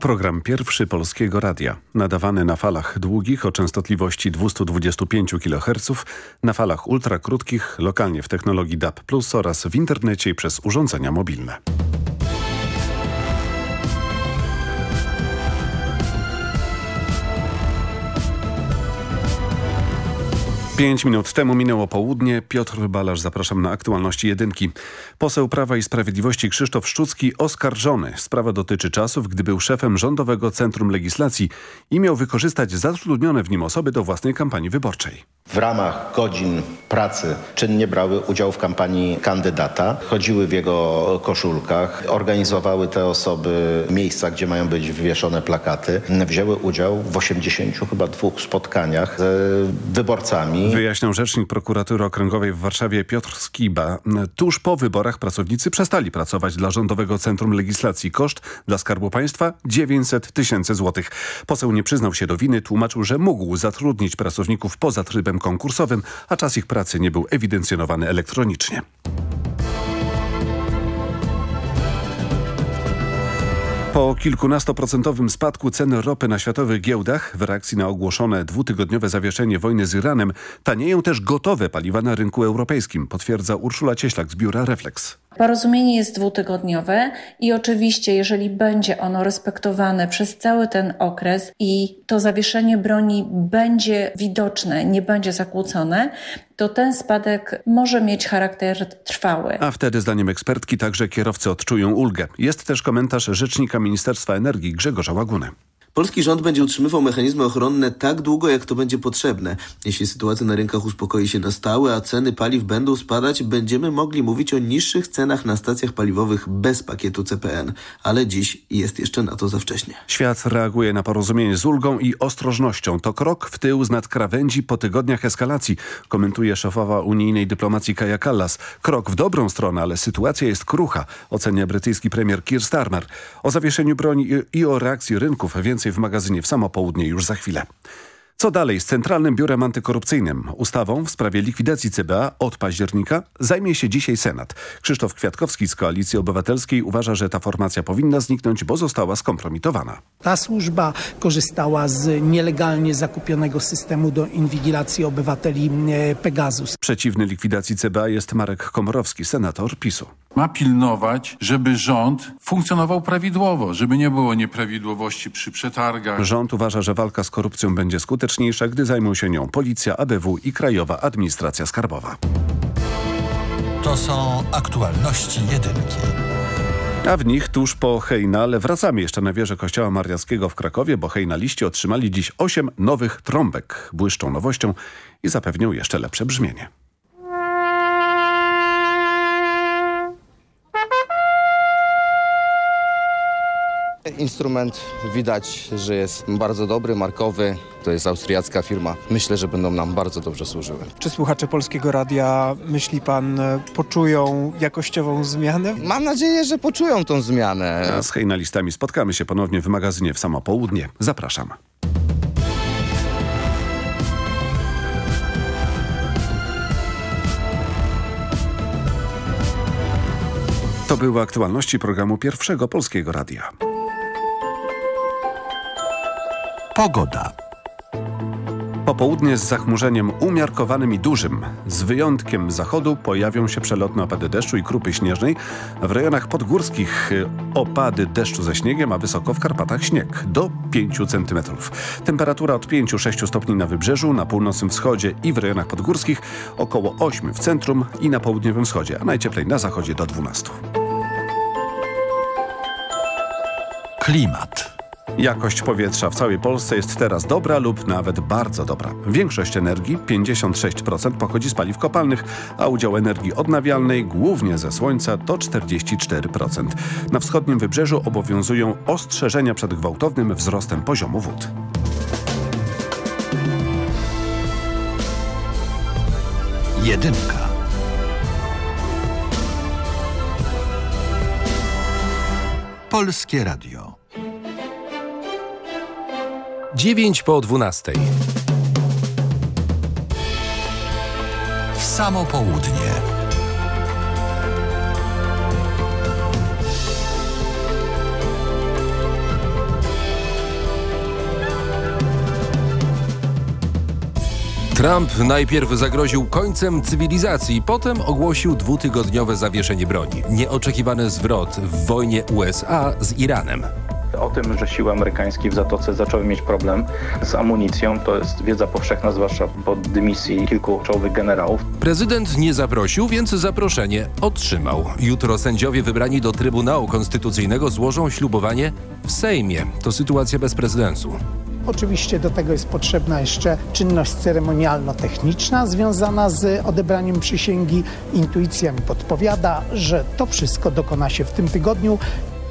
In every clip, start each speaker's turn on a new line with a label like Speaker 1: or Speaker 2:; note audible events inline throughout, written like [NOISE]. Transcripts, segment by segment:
Speaker 1: Program pierwszy Polskiego Radia, nadawany na falach długich o częstotliwości 225 kHz, na falach ultrakrótkich, lokalnie w technologii DAB+, oraz w internecie i przez urządzenia mobilne. 5 minut temu minęło południe. Piotr Balasz, zapraszam na aktualności jedynki. Poseł Prawa i Sprawiedliwości Krzysztof Szczucki oskarżony. Sprawa dotyczy czasów, gdy był szefem Rządowego Centrum Legislacji i miał wykorzystać zatrudnione w nim osoby do własnej kampanii wyborczej.
Speaker 2: W ramach godzin pracy czynnie brały udział w kampanii kandydata, chodziły w jego koszulkach, organizowały te osoby miejsca, gdzie mają być wywieszone plakaty, wzięły udział w 80 chyba dwóch spotkaniach z wyborcami
Speaker 1: Wyjaśniał rzecznik prokuratury okręgowej w Warszawie Piotr Skiba. Tuż po wyborach pracownicy przestali pracować dla Rządowego Centrum Legislacji. Koszt dla Skarbu Państwa 900 tysięcy złotych. Poseł nie przyznał się do winy, tłumaczył, że mógł zatrudnić pracowników poza trybem konkursowym, a czas ich pracy nie był ewidencjonowany elektronicznie. Po kilkunastoprocentowym spadku ceny ropy na światowych giełdach w reakcji na ogłoszone dwutygodniowe zawieszenie wojny z Iranem tanieją też gotowe paliwa na rynku europejskim, potwierdza Urszula Cieślak z biura Reflex.
Speaker 3: Porozumienie jest dwutygodniowe i oczywiście, jeżeli będzie ono respektowane przez cały ten okres i to zawieszenie broni będzie widoczne, nie będzie zakłócone, to ten spadek może mieć charakter trwały.
Speaker 1: A wtedy, zdaniem ekspertki, także kierowcy odczują ulgę. Jest też komentarz rzecznika Ministerstwa Energii Grzegorza Łaguny.
Speaker 4: Polski rząd będzie utrzymywał mechanizmy ochronne tak długo, jak to będzie potrzebne. Jeśli sytuacja na rynkach uspokoi się na stałe, a ceny paliw będą spadać, będziemy mogli mówić o niższych cenach na stacjach paliwowych bez pakietu CPN. Ale dziś jest jeszcze na to za wcześnie.
Speaker 1: Świat reaguje na porozumienie z ulgą i ostrożnością. To krok w tył z nadkrawędzi po tygodniach eskalacji, komentuje szefowa unijnej dyplomacji Kaja Kallas. Krok w dobrą stronę, ale sytuacja jest krucha, ocenia brytyjski premier Keir Starmer. O zawieszeniu broni i o reakcji rynków więcej w magazynie w samo południe już za chwilę. Co dalej z Centralnym Biurem Antykorupcyjnym? Ustawą w sprawie likwidacji CBA od października zajmie się dzisiaj Senat. Krzysztof Kwiatkowski z Koalicji Obywatelskiej uważa, że ta formacja powinna zniknąć, bo została skompromitowana.
Speaker 5: Ta służba korzystała z nielegalnie zakupionego systemu do inwigilacji obywateli e, Pegasus.
Speaker 1: Przeciwny likwidacji CBA jest Marek Komorowski, senator PiSu
Speaker 6: ma pilnować, żeby rząd funkcjonował prawidłowo, żeby nie było nieprawidłowości przy przetargach.
Speaker 1: Rząd uważa, że walka z korupcją będzie skuteczniejsza, gdy zajmą się nią Policja, ABW i Krajowa Administracja Skarbowa.
Speaker 7: To są aktualności jedynki.
Speaker 1: A w nich tuż po hejnale wracamy jeszcze na wieżę Kościoła Mariackiego w Krakowie, bo hejnaliści otrzymali dziś osiem nowych trąbek. Błyszczą nowością i zapewnią jeszcze lepsze brzmienie.
Speaker 8: Instrument widać, że jest bardzo dobry, markowy. To jest austriacka firma. Myślę, że będą nam bardzo dobrze służyły.
Speaker 9: Czy słuchacze Polskiego Radia, myśli pan, poczują jakościową zmianę?
Speaker 8: Mam nadzieję, że poczują tą zmianę.
Speaker 1: A z hejnalistami spotkamy się ponownie w magazynie w samo południe. Zapraszam. To były aktualności programu Pierwszego Polskiego Radia.
Speaker 7: Pogoda.
Speaker 1: Popołudnie z zachmurzeniem umiarkowanym i dużym. Z wyjątkiem zachodu pojawią się przelotne opady deszczu i krupy śnieżnej. W rejonach podgórskich opady deszczu ze śniegiem, a wysoko w Karpatach śnieg do 5 cm. Temperatura od 5-6 stopni na wybrzeżu, na północnym wschodzie i w rejonach podgórskich, około 8 w centrum i na południowym wschodzie, a najcieplej na zachodzie do 12.
Speaker 7: Klimat.
Speaker 1: Jakość powietrza w całej Polsce jest teraz dobra lub nawet bardzo dobra. Większość energii, 56% pochodzi z paliw kopalnych, a udział energii odnawialnej, głównie ze słońca, to 44%. Na wschodnim wybrzeżu obowiązują ostrzeżenia przed gwałtownym wzrostem poziomu wód.
Speaker 7: Jedynka. Polskie Radio.
Speaker 10: 9 po 12.
Speaker 7: W samo południe.
Speaker 10: Trump najpierw zagroził końcem cywilizacji, potem ogłosił dwutygodniowe zawieszenie broni. Nieoczekiwany zwrot w wojnie USA z Iranem.
Speaker 11: O tym, że siły amerykańskie w Zatoce zaczęły mieć problem z amunicją, to jest wiedza powszechna, zwłaszcza po dymisji kilku czołowych generałów.
Speaker 10: Prezydent nie zaprosił, więc zaproszenie otrzymał. Jutro sędziowie wybrani do Trybunału Konstytucyjnego złożą ślubowanie w Sejmie. To sytuacja bez precedensu.
Speaker 5: Oczywiście do tego jest potrzebna jeszcze czynność ceremonialno-techniczna związana z odebraniem przysięgi. Intuicja mi podpowiada, że to wszystko dokona się w tym tygodniu.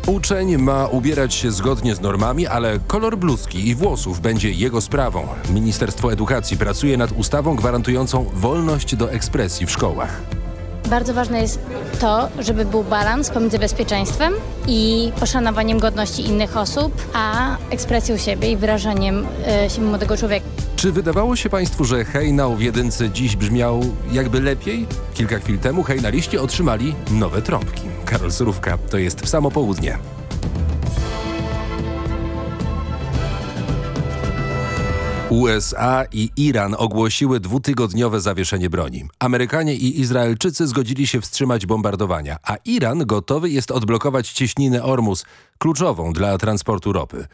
Speaker 10: Uczeń ma ubierać się zgodnie z normami, ale kolor bluzki i włosów będzie jego sprawą. Ministerstwo Edukacji pracuje nad ustawą gwarantującą wolność do ekspresji w szkołach.
Speaker 12: Bardzo ważne jest to, żeby był balans pomiędzy bezpieczeństwem i poszanowaniem godności innych osób, a ekspresją siebie i wyrażaniem siebie młodego człowieka.
Speaker 10: Czy wydawało się Państwu, że hejnał w jedynce dziś brzmiał jakby lepiej? Kilka chwil temu hejnaliści otrzymali nowe trąbki. Karol Surówka, to jest w samo południe. USA i Iran ogłosiły dwutygodniowe zawieszenie broni. Amerykanie i Izraelczycy zgodzili się wstrzymać bombardowania, a Iran gotowy jest odblokować cieśninę Ormus, kluczową dla transportu ropy.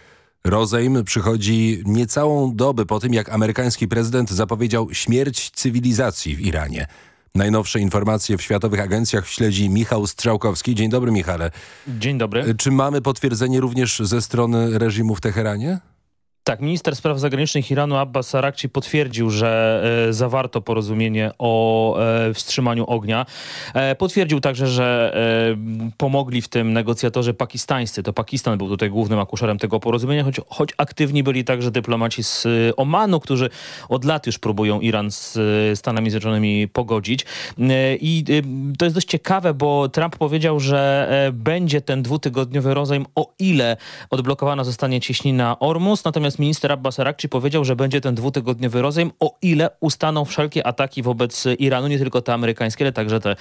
Speaker 10: Rozejm przychodzi niecałą dobę po tym, jak amerykański prezydent zapowiedział śmierć cywilizacji w Iranie. Najnowsze informacje w światowych agencjach śledzi Michał Strzałkowski. Dzień dobry, Michale.
Speaker 13: Dzień dobry.
Speaker 10: Czy mamy potwierdzenie również ze strony reżimu w Teheranie?
Speaker 13: Tak, minister spraw zagranicznych Iranu Abbas Arakci potwierdził, że e, zawarto porozumienie o e, wstrzymaniu ognia. E, potwierdził także, że e, pomogli w tym negocjatorzy pakistańscy. To Pakistan był tutaj głównym akuszerem tego porozumienia, choć, choć aktywni byli także dyplomaci z e, Omanu, którzy od lat już próbują Iran z e, Stanami Zjednoczonymi pogodzić. I to jest dość ciekawe, bo Trump powiedział, że będzie ten dwutygodniowy rozejm, o ile odblokowana zostanie cieśnina Ormus, natomiast minister Abbas Arakci powiedział, że będzie ten dwutygodniowy rozejm, o ile ustaną wszelkie ataki wobec Iranu, nie tylko te amerykańskie, ale także te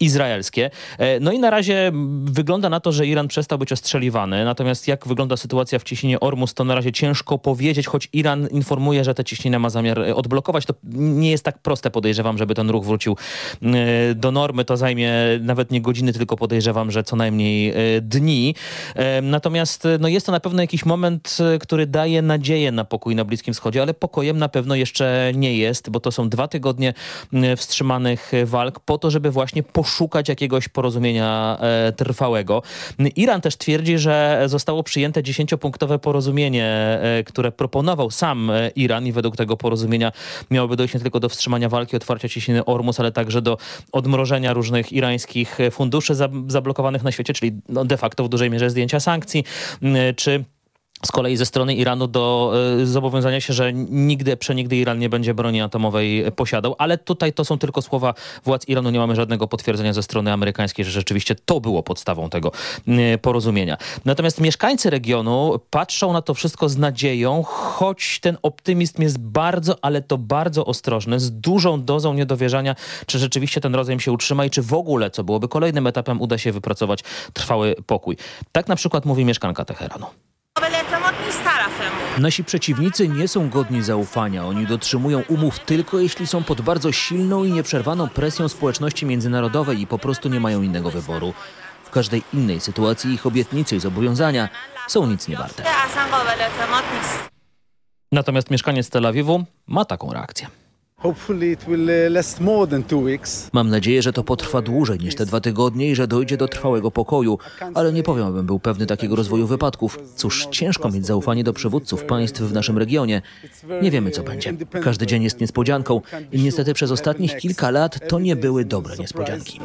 Speaker 13: izraelskie. E, No i na razie wygląda na to, że Iran przestał być ostrzeliwany, natomiast jak wygląda sytuacja w cieśninie Ormus, to na razie ciężko powiedzieć, choć Iran informuje, że tę cieśninę ma zamiar e, odblokować. To nie jest tak proste, podejrzewam, żeby ten ruch wrócił e, do normy. To zajmie nawet nie godziny, tylko podejrzewam, że co najmniej dni. Natomiast no jest to na pewno jakiś moment, który daje nadzieję na pokój na Bliskim Wschodzie, ale pokojem na pewno jeszcze nie jest, bo to są dwa tygodnie m, wstrzymanych walk po to, żeby właśnie poszukać jakiegoś porozumienia e, trwałego. Iran też twierdzi, że zostało przyjęte dziesięciopunktowe porozumienie, e, które proponował sam e, Iran i według tego porozumienia miałoby dojść nie tylko do wstrzymania walki, otwarcia cieśniny Ormus, ale także do odmrożenia różnych irańskich funduszy zab- zablokowanych na świecie, czyli no de facto w dużej mierze zdjęcia sankcji, m, czy z kolei ze strony Iranu do y, zobowiązania się, że nigdy, przenigdy Iran nie będzie broni atomowej posiadał, ale tutaj to są tylko słowa władz Iranu, nie mamy żadnego potwierdzenia ze strony amerykańskiej, że rzeczywiście to było podstawą tego porozumienia. Natomiast mieszkańcy regionu patrzą na to wszystko z nadzieją, choć ten optymizm jest bardzo, ale to bardzo ostrożny, z dużą dozą niedowierzania, czy rzeczywiście ten rozejm się utrzyma i czy w ogóle, co byłoby kolejnym etapem, uda się wypracować trwały pokój. Tak na przykład mówi mieszkanka Teheranu.
Speaker 14: Nasi przeciwnicy nie są godni zaufania. Oni dotrzymują umów tylko jeśli są pod bardzo silną i nieprzerwaną presją społeczności międzynarodowej i po prostu nie mają innego wyboru. W każdej innej sytuacji ich obietnice i zobowiązania są nic nie warte.
Speaker 13: Natomiast mieszkaniec Tel Awiwu ma taką reakcję.
Speaker 14: Mam nadzieję, że to potrwa dłużej niż te dwa tygodnie i że dojdzie do trwałego pokoju, ale nie powiem, abym był pewny takiego rozwoju wypadków. Cóż, ciężko mieć zaufanie do przywódców państw w naszym regionie. Nie wiemy, co będzie. Każdy dzień jest niespodzianką i niestety przez ostatnich kilka lat to nie były dobre niespodzianki.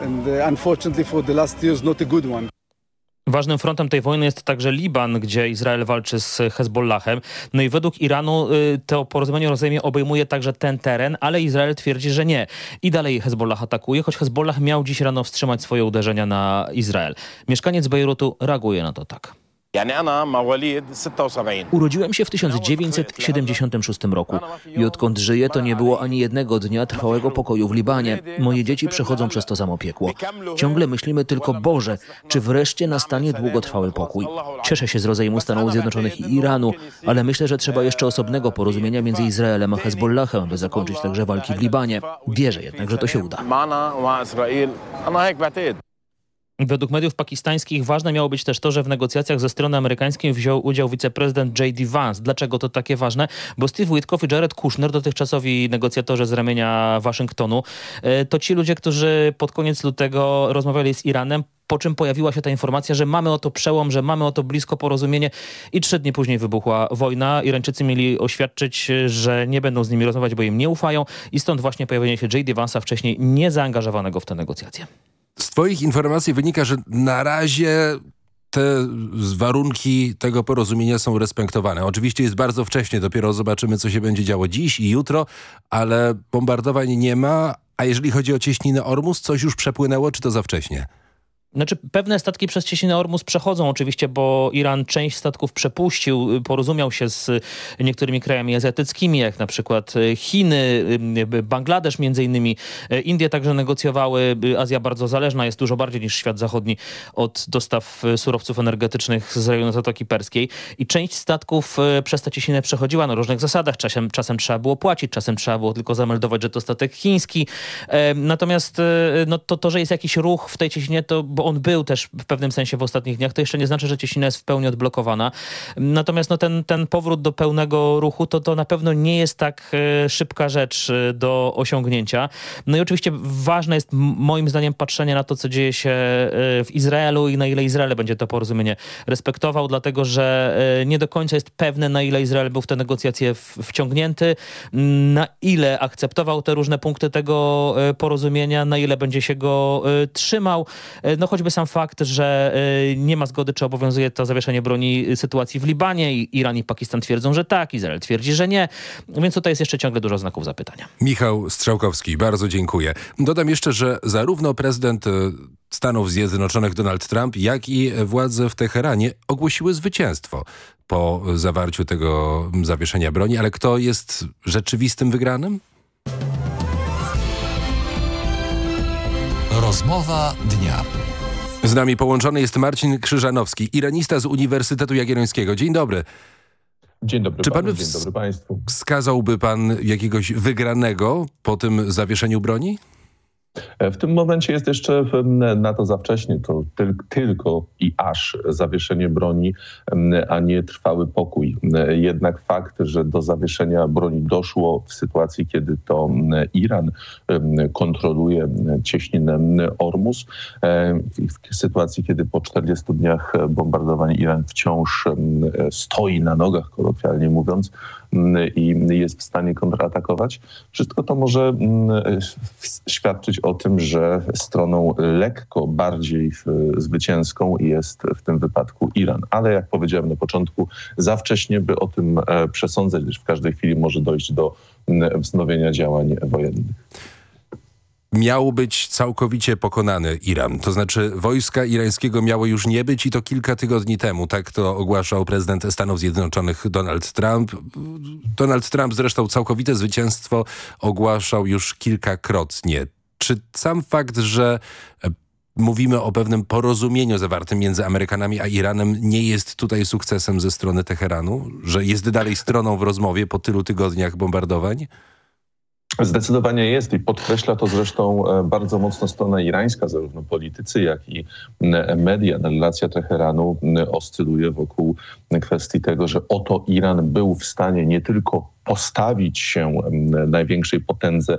Speaker 13: Ważnym frontem tej wojny jest także Liban, gdzie Izrael walczy z Hezbollahem. No i według Iranu y, to porozumienie o rozejmie obejmuje także ten teren, ale Izrael twierdzi, że nie. I dalej Hezbollah atakuje, choć Hezbollah miał dziś rano wstrzymać swoje uderzenia na Izrael. Mieszkaniec Bejrutu reaguje na to tak.
Speaker 14: Urodziłem się w 1976 roku i odkąd żyję, to nie było ani jednego dnia trwałego pokoju w Libanie. Moje dzieci przechodzą przez to samo piekło. Ciągle myślimy tylko, Boże, czy wreszcie nastanie długotrwały pokój. Cieszę się z rozejmu Stanów Zjednoczonych i Iranu, ale myślę, że trzeba jeszcze osobnego porozumienia między Izraelem a Hezbollahem, aby zakończyć także walki w Libanie. Wierzę jednak, że to się uda.
Speaker 13: Według mediów pakistańskich ważne miało być też to, że w negocjacjach ze strony amerykańskiej wziął udział wiceprezydent J.D. Vance. Dlaczego to takie ważne? Bo Steve Witkoff i Jared Kushner, dotychczasowi negocjatorzy z ramienia Waszyngtonu, e, to ci ludzie, którzy pod koniec lutego rozmawiali z Iranem, po czym pojawiła się ta informacja, że mamy oto przełom, że mamy oto blisko porozumienie i trzy dni później wybuchła wojna. Irańczycy mieli oświadczyć, że nie będą z nimi rozmawiać, bo im nie ufają i stąd właśnie pojawienie się J.D. Vance'a wcześniej niezaangażowanego w te negocjacje.
Speaker 10: Z twoich informacji wynika, że na razie te warunki tego porozumienia są respektowane. Oczywiście jest bardzo wcześnie, dopiero zobaczymy, co się będzie działo dziś i jutro, ale bombardowań nie ma, a jeżeli chodzi o cieśninę Ormus, coś już przepłynęło, czy to za wcześnie?
Speaker 13: Znaczy pewne statki przez cieśninę Ormus przechodzą oczywiście, bo Iran część statków przepuścił, porozumiał się z niektórymi krajami azjatyckimi, jak na przykład Chiny, Bangladesz między innymi. Indie także negocjowały. Azja bardzo zależna jest dużo bardziej niż świat zachodni od dostaw surowców energetycznych z rejonu Zatoki Perskiej i część statków przez tę cieśninę przechodziła na różnych zasadach. Czasem, czasem trzeba było płacić, czasem trzeba było tylko zameldować, że to statek chiński. Natomiast no, to, to, że jest jakiś ruch w tej cieśninie, to bo on był też w pewnym sensie w ostatnich dniach, to jeszcze nie znaczy, że Ciesina jest w pełni odblokowana. Natomiast no, ten, ten powrót do pełnego ruchu to, to na pewno nie jest tak e, szybka rzecz e, do osiągnięcia. No i oczywiście ważne jest moim zdaniem patrzenie na to, co dzieje się e, w Izraelu i na ile Izrael będzie to porozumienie respektował, dlatego że nie do końca jest pewne, na ile Izrael był w te negocjacje wciągnięty, na ile akceptował te różne punkty tego porozumienia, na ile będzie się go trzymał. No choćby sam fakt, że y, nie ma zgody, czy obowiązuje to zawieszenie broni sytuacji w Libanie. Iran i Pakistan twierdzą, że tak, Izrael twierdzi, że nie. Więc tutaj jest jeszcze ciągle dużo znaków zapytania.
Speaker 10: Michał Strzałkowski, bardzo dziękuję. Dodam jeszcze, że zarówno prezydent y, Stanów Zjednoczonych Donald Trump, jak i władze w Teheranie ogłosiły zwycięstwo po zawarciu tego zawieszenia broni. Ale kto jest rzeczywistym wygranym?
Speaker 7: Rozmowa dnia.
Speaker 10: Z nami połączony jest Marcin Krzyżanowski, iranista z Uniwersytetu Jagiellońskiego. Dzień dobry.
Speaker 15: Dzień dobry
Speaker 10: Czy pan
Speaker 15: panu, dzień dobry państwu.
Speaker 10: Wskazałby pan jakiegoś wygranego po tym zawieszeniu broni?
Speaker 15: W tym momencie jest jeszcze na to za wcześnie. To tyl tylko i aż zawieszenie broni, a nie trwały pokój. Jednak fakt, że do zawieszenia broni doszło w sytuacji, kiedy to Iran kontroluje cieśninę Ormus, w sytuacji, kiedy po 40 dniach bombardowania Iran wciąż stoi na nogach, kolokwialnie mówiąc, i jest w stanie kontratakować. Wszystko to może świadczyć o tym, że stroną lekko bardziej zwycięską jest w tym wypadku Iran. Ale jak powiedziałem na początku, za wcześnie, by o tym e, przesądzać, gdyż w każdej chwili może dojść do wznowienia działań wojennych
Speaker 10: miał być całkowicie pokonany Iran. To znaczy wojska irańskiego miało już nie być i to kilka tygodni temu. Tak to ogłaszał prezydent Stanów Zjednoczonych Donald Trump. Donald Trump zresztą całkowite zwycięstwo ogłaszał już kilkakrotnie. Czy sam fakt, że e, mówimy o pewnym porozumieniu zawartym między Amerykanami a Iranem nie jest tutaj sukcesem ze strony Teheranu? Że jest dalej stroną w rozmowie po tylu tygodniach bombardowań?
Speaker 15: Zdecydowanie jest i podkreśla to zresztą e, bardzo mocno strona irańska, zarówno politycy, jak i media. Relacja Teheranu oscyluje wokół kwestii tego, że oto Iran był w stanie nie tylko postawić się największej potędze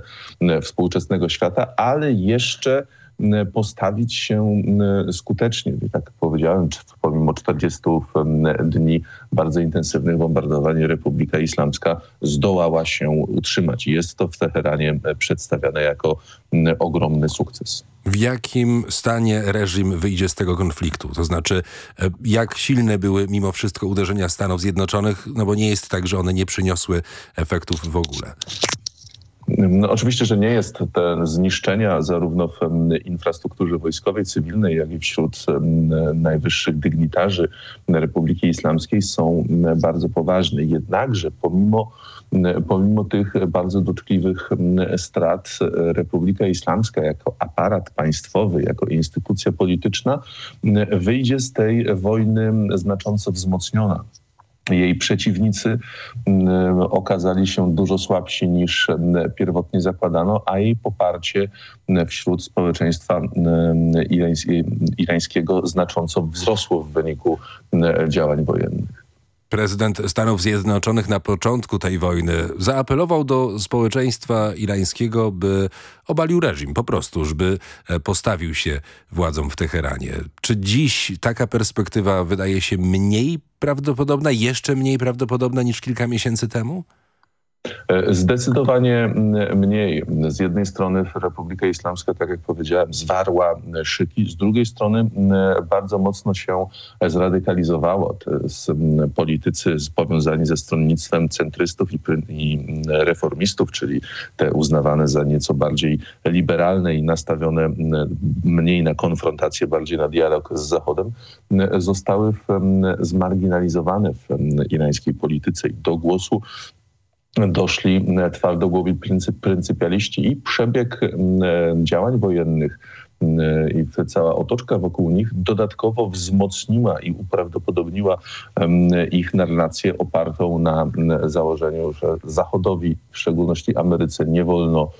Speaker 15: współczesnego świata, ale jeszcze postawić się skutecznie. Tak jak powiedziałem, pomimo 40 dni bardzo intensywnych bombardowań Republika Islamska zdołała się utrzymać. Jest to w Teheranie przedstawiane jako ogromny sukces.
Speaker 10: W jakim stanie reżim wyjdzie z tego konfliktu? To znaczy, e, jak silne były mimo wszystko uderzenia Stanów Zjednoczonych? No bo nie jest tak, że one nie przyniosły efektów w ogóle.
Speaker 15: No, oczywiście, że nie jest te zniszczenia zarówno w infrastrukturze wojskowej, cywilnej, jak i wśród najwyższych dygnitarzy Republiki Islamskiej są bardzo poważne. Jednakże pomimo pomimo tych bardzo dotkliwych strat Republika Islamska jako aparat państwowy, jako instytucja polityczna wyjdzie z tej wojny znacząco wzmocniona jej przeciwnicy okazali się dużo słabsi niż pierwotnie zakładano, a jej poparcie wśród społeczeństwa irańskiego znacząco wzrosło w wyniku działań wojennych.
Speaker 10: Prezydent Stanów Zjednoczonych na początku tej wojny zaapelował do społeczeństwa irańskiego, by obalił reżim, po prostu, żeby postawił się władzom w Teheranie. Czy dziś taka perspektywa wydaje się mniej prawdopodobna, jeszcze mniej prawdopodobna niż kilka miesięcy temu?
Speaker 15: Zdecydowanie mniej. Z jednej strony Republika Islamska, tak jak powiedziałem, zwarła szyki, z drugiej strony bardzo mocno się zradykalizowała. Politycy powiązani ze stronnictwem centrystów i reformistów, czyli te uznawane za nieco bardziej liberalne i nastawione mniej na konfrontację, bardziej na dialog z Zachodem, zostały zmarginalizowane w irańskiej polityce i do głosu doszli twardogłowi pryncyp, pryncypialiści i przebieg działań wojennych. I cała otoczka wokół nich dodatkowo wzmocniła i uprawdopodobniła ich narrację opartą na założeniu, że Zachodowi, w szczególności Ameryce, nie wolno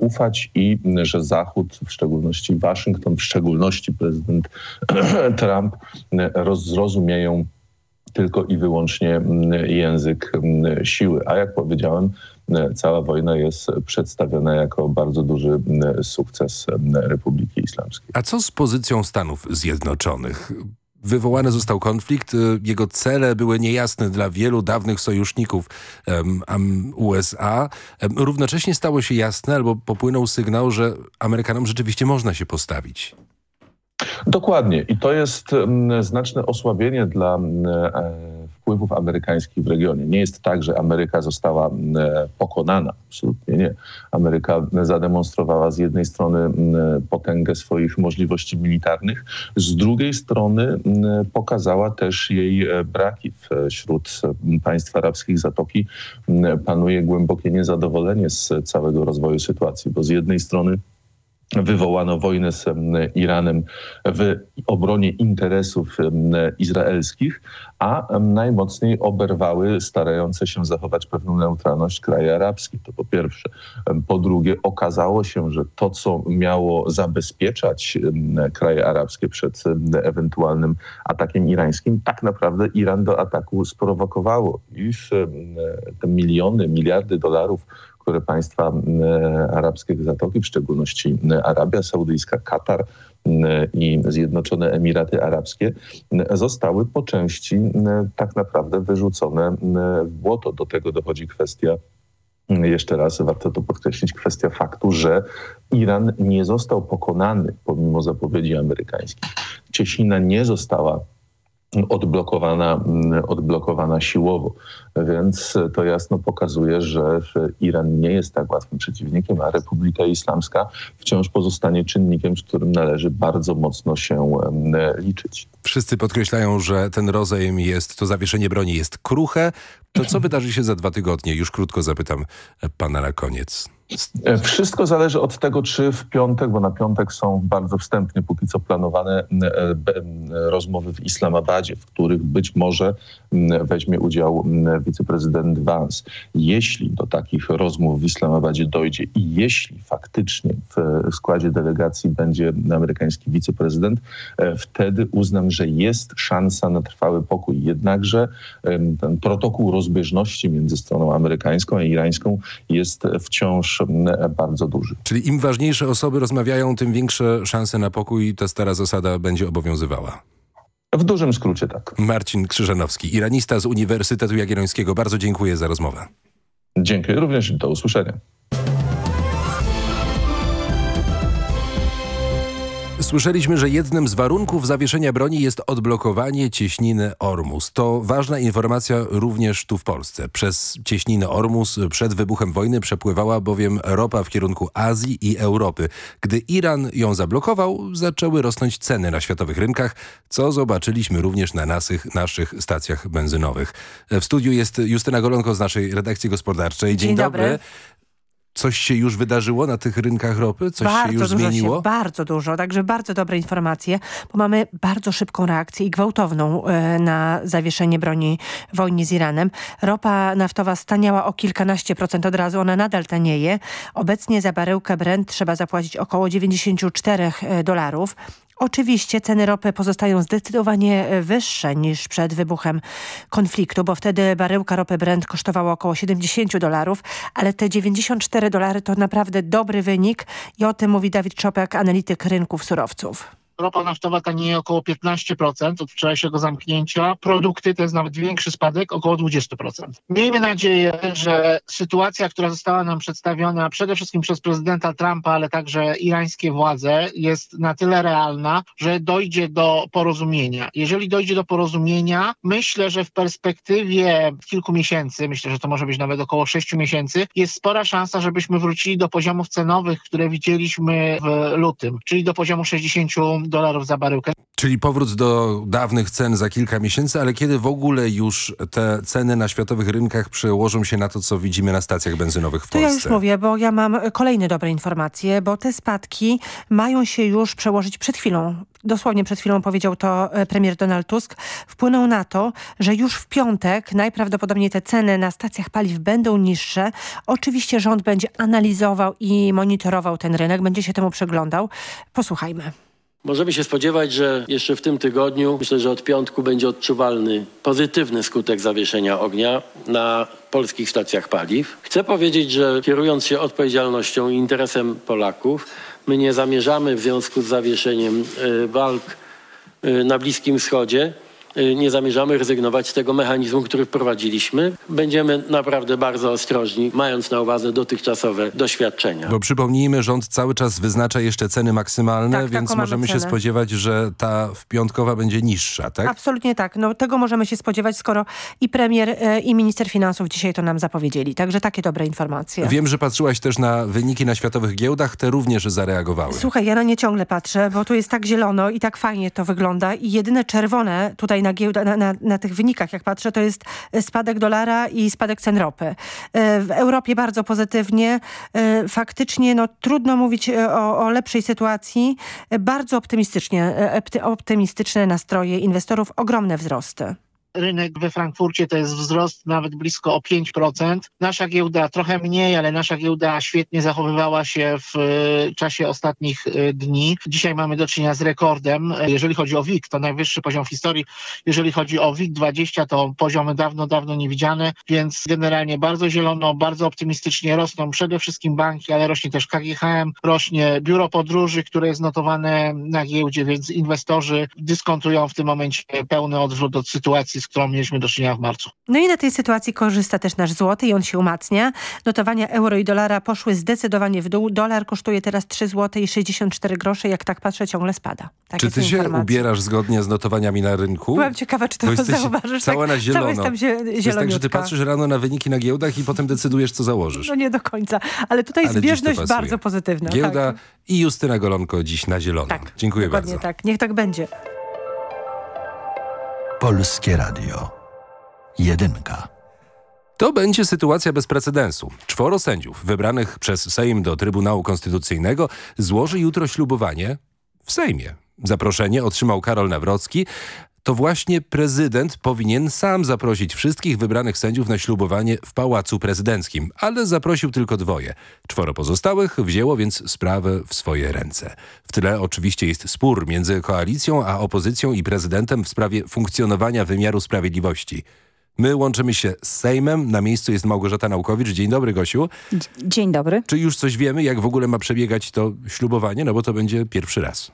Speaker 15: ufać i że Zachód, w szczególności Waszyngton, w szczególności prezydent [CLEARS THROAT] Trump zrozumieją tylko i wyłącznie język siły. A jak powiedziałem, cała wojna jest przedstawiona jako bardzo duży sukces Republiki Islamskiej.
Speaker 10: A co z pozycją Stanów Zjednoczonych? Wywołany został konflikt, jego cele były niejasne dla wielu dawnych sojuszników USA. Równocześnie stało się jasne, albo popłynął sygnał, że Amerykanom rzeczywiście można się postawić.
Speaker 15: Dokładnie. I to jest znaczne osłabienie dla wpływów amerykańskich w regionie. Nie jest tak, że Ameryka została pokonana. Absolutnie nie. Ameryka zademonstrowała z jednej strony potęgę swoich możliwości militarnych, z drugiej strony pokazała też jej braki. Wśród państw arabskich Zatoki panuje głębokie niezadowolenie z całego rozwoju sytuacji, bo z jednej strony wywołano wojnę z Iranem w obronie interesów izraelskich, a najmocniej oberwały starające się zachować pewną neutralność kraje arabskie. To po pierwsze. Po drugie, okazało się, że to, co miało zabezpieczać kraje arabskie przed ewentualnym atakiem irańskim, tak naprawdę Iran do ataku sprowokowało. I te miliony, miliardy dolarów które państwa arabskie Zatoki, w szczególności Arabia Saudyjska, Katar i Zjednoczone Emiraty Arabskie, zostały po części tak naprawdę wyrzucone w błoto. Do tego dochodzi kwestia jeszcze raz warto to podkreślić, kwestia faktu, że Iran nie został pokonany pomimo zapowiedzi amerykańskich. Cieśnina nie została odblokowana, odblokowana siłowo. Więc to jasno pokazuje, że Iran nie jest tak łatwym przeciwnikiem, a Republika Islamska wciąż pozostanie czynnikiem, z którym należy bardzo mocno się liczyć.
Speaker 10: Wszyscy podkreślają, że ten rozejm jest, to zawieszenie broni jest kruche. To co wydarzy się za dwa tygodnie? Już krótko zapytam pana na koniec.
Speaker 15: Wszystko zależy od tego, czy w piątek, bo na piątek są bardzo wstępnie póki co planowane rozmowy w Islamabadzie, w których być może weźmie udział wiceprezydent Vance. Jeśli do takich rozmów w Islamabadzie dojdzie i jeśli faktycznie w składzie delegacji będzie amerykański wiceprezydent, wtedy uznam, że jest szansa na trwały pokój. Jednakże ten protokół rozbieżności między stroną amerykańską a irańską jest wciąż bardzo duży.
Speaker 10: Czyli im ważniejsze osoby rozmawiają, tym większe szanse na pokój i ta stara zasada będzie obowiązywała.
Speaker 15: W dużym skrócie tak.
Speaker 10: Marcin Krzyżanowski, iranista z Uniwersytetu Jagiellońskiego. Bardzo dziękuję za rozmowę.
Speaker 15: Dziękuję również. Do usłyszenia.
Speaker 10: Słyszeliśmy, że jednym z warunków zawieszenia broni jest odblokowanie cieśniny Ormus. To ważna informacja również tu w Polsce. Przez cieśninę Ormus przed wybuchem wojny przepływała bowiem ropa w kierunku Azji i Europy. Gdy Iran ją zablokował, zaczęły rosnąć ceny na światowych rynkach, co zobaczyliśmy również na naszych, naszych stacjach benzynowych. W studiu jest Justyna Golonko z naszej redakcji gospodarczej. Dzień,
Speaker 16: Dzień dobry.
Speaker 10: Coś się już wydarzyło na tych rynkach ropy? Coś
Speaker 16: bardzo
Speaker 10: się już
Speaker 16: dużo
Speaker 10: zmieniło?
Speaker 16: Się, bardzo dużo, także bardzo dobre informacje, bo mamy bardzo szybką reakcję i gwałtowną e, na zawieszenie broni wojny z Iranem. Ropa naftowa staniała o kilkanaście procent od razu, ona nadal tanieje. Obecnie za baryłkę Brent trzeba zapłacić około 94 dolarów. Oczywiście ceny ropy pozostają zdecydowanie e, wyższe niż przed wybuchem konfliktu, bo wtedy baryłka ropy Brent kosztowała około 70 dolarów, ale te 94 dolary to naprawdę dobry wynik i o tym mówi Dawid Czopek, analityk rynków surowców.
Speaker 17: Ropa naftowa tanieje około 15% od wczorajszego zamknięcia. Produkty to jest nawet większy spadek, około 20%. Miejmy nadzieję, że sytuacja, która została nam przedstawiona przede wszystkim przez prezydenta Trumpa, ale także irańskie władze, jest na tyle realna, że dojdzie do porozumienia. Jeżeli dojdzie do porozumienia, myślę, że w perspektywie kilku miesięcy, myślę, że to może być nawet około 6 miesięcy, jest spora szansa, żebyśmy wrócili do poziomów cenowych, które widzieliśmy w lutym, czyli do poziomu 60 dolarów za baryłkę.
Speaker 10: Czyli powrót do dawnych cen za kilka miesięcy, ale kiedy w ogóle już te ceny na światowych rynkach przełożą się na to, co widzimy na stacjach benzynowych w
Speaker 16: to
Speaker 10: Polsce?
Speaker 16: ja już mówię, bo ja mam kolejne dobre informacje, bo te spadki mają się już przełożyć przed chwilą. Dosłownie przed chwilą powiedział to e, premier Donald Tusk. Wpłynął na to, że już w piątek najprawdopodobniej te ceny na stacjach paliw będą niższe. Oczywiście rząd będzie analizował i monitorował ten rynek, będzie się temu przyglądał. Posłuchajmy.
Speaker 18: Możemy się spodziewać, że jeszcze w tym tygodniu, myślę, że od piątku będzie odczuwalny pozytywny skutek zawieszenia ognia na polskich stacjach paliw. Chcę powiedzieć, że kierując się odpowiedzialnością i interesem Polaków, my nie zamierzamy w związku z zawieszeniem y, walk y, na Bliskim Wschodzie nie zamierzamy rezygnować z tego mechanizmu, który wprowadziliśmy. Będziemy naprawdę bardzo ostrożni, mając na uwadze dotychczasowe doświadczenia.
Speaker 10: Bo przypomnijmy, rząd cały czas wyznacza jeszcze ceny maksymalne,
Speaker 16: Tak,
Speaker 10: więc możemy się spodziewać, że ta piątkowa będzie niższa, tak?
Speaker 16: Absolutnie tak. No, tego możemy się spodziewać, skoro i premier, e, i minister finansów dzisiaj to nam zapowiedzieli. Także takie dobre informacje.
Speaker 10: Wiem, że patrzyłaś też na wyniki na światowych giełdach, te również zareagowały.
Speaker 16: Słuchaj, ja na nie ciągle patrzę, bo tu jest tak zielono i tak fajnie to wygląda i jedyne czerwone tutaj na, na, na, na tych wynikach, jak patrzę, to jest spadek dolara i spadek cen ropy. E, W Europie bardzo pozytywnie. E, Faktycznie no, trudno mówić e, o, o lepszej sytuacji. Bardzo optymistycznie, opty- optymistyczne nastroje inwestorów, ogromne wzrosty.
Speaker 17: Rynek we Frankfurcie to jest wzrost nawet blisko o 5%. Nasza giełda trochę mniej, ale nasza giełda świetnie zachowywała się w e, czasie ostatnich e, dni. Dzisiaj mamy do czynienia z rekordem. E, Jeżeli chodzi o WIG, to najwyższy poziom w historii. Jeżeli chodzi o WIG 20, to poziomy dawno, dawno niewidziane, więc generalnie bardzo zielono, bardzo optymistycznie rosną przede wszystkim banki, ale rośnie też KGHM, rośnie biuro podróży, które jest notowane na giełdzie, więc inwestorzy dyskontują w tym momencie pełny odwrót od sytuacji, z którą mieliśmy do czynienia w marcu.
Speaker 16: No i na tej sytuacji korzysta też nasz złoty i on się umacnia. Notowania euro i dolara poszły zdecydowanie w dół. Dolar kosztuje teraz 3 zł i 64 grosze. Jak tak patrzę, ciągle spada. Takie
Speaker 10: czy ty się
Speaker 16: informacje.
Speaker 10: ubierasz zgodnie z notowaniami na rynku?
Speaker 16: Byłam ciekawa, czy to
Speaker 10: Bo
Speaker 16: zauważysz.
Speaker 10: Cała
Speaker 16: tak,
Speaker 10: na zielono.
Speaker 16: Cała jestem zie
Speaker 10: jest tak, że ty patrzysz rano na wyniki na giełdach i potem decydujesz, co założysz.
Speaker 16: No nie do końca, ale tutaj
Speaker 10: Ale
Speaker 16: zbieżność bardzo pozytywna.
Speaker 10: Giełda
Speaker 16: Tak,
Speaker 10: i Justyna Golonko dziś na zielono. Dziękuję
Speaker 16: dokładnie
Speaker 10: bardzo.
Speaker 16: tak. Niech tak będzie.
Speaker 7: Polskie Radio. Jedynka.
Speaker 10: To będzie sytuacja bez precedensu. Czworo sędziów wybranych przez Sejm do Trybunału Konstytucyjnego złoży jutro ślubowanie w Sejmie. Zaproszenie otrzymał Karol Nawrocki. To właśnie prezydent powinien sam zaprosić wszystkich wybranych sędziów na ślubowanie w Pałacu Prezydenckim, ale zaprosił tylko dwoje. Czworo pozostałych wzięło więc sprawę w swoje ręce. W tyle oczywiście jest spór między koalicją a opozycją i prezydentem w sprawie funkcjonowania wymiaru sprawiedliwości. My łączymy się z Sejmem. Na miejscu jest Małgorzata Naukowicz. Dzień dobry, Gosiu.
Speaker 19: Dzień dobry.
Speaker 10: Czy już coś wiemy, jak w ogóle ma przebiegać to ślubowanie? No bo to będzie pierwszy raz.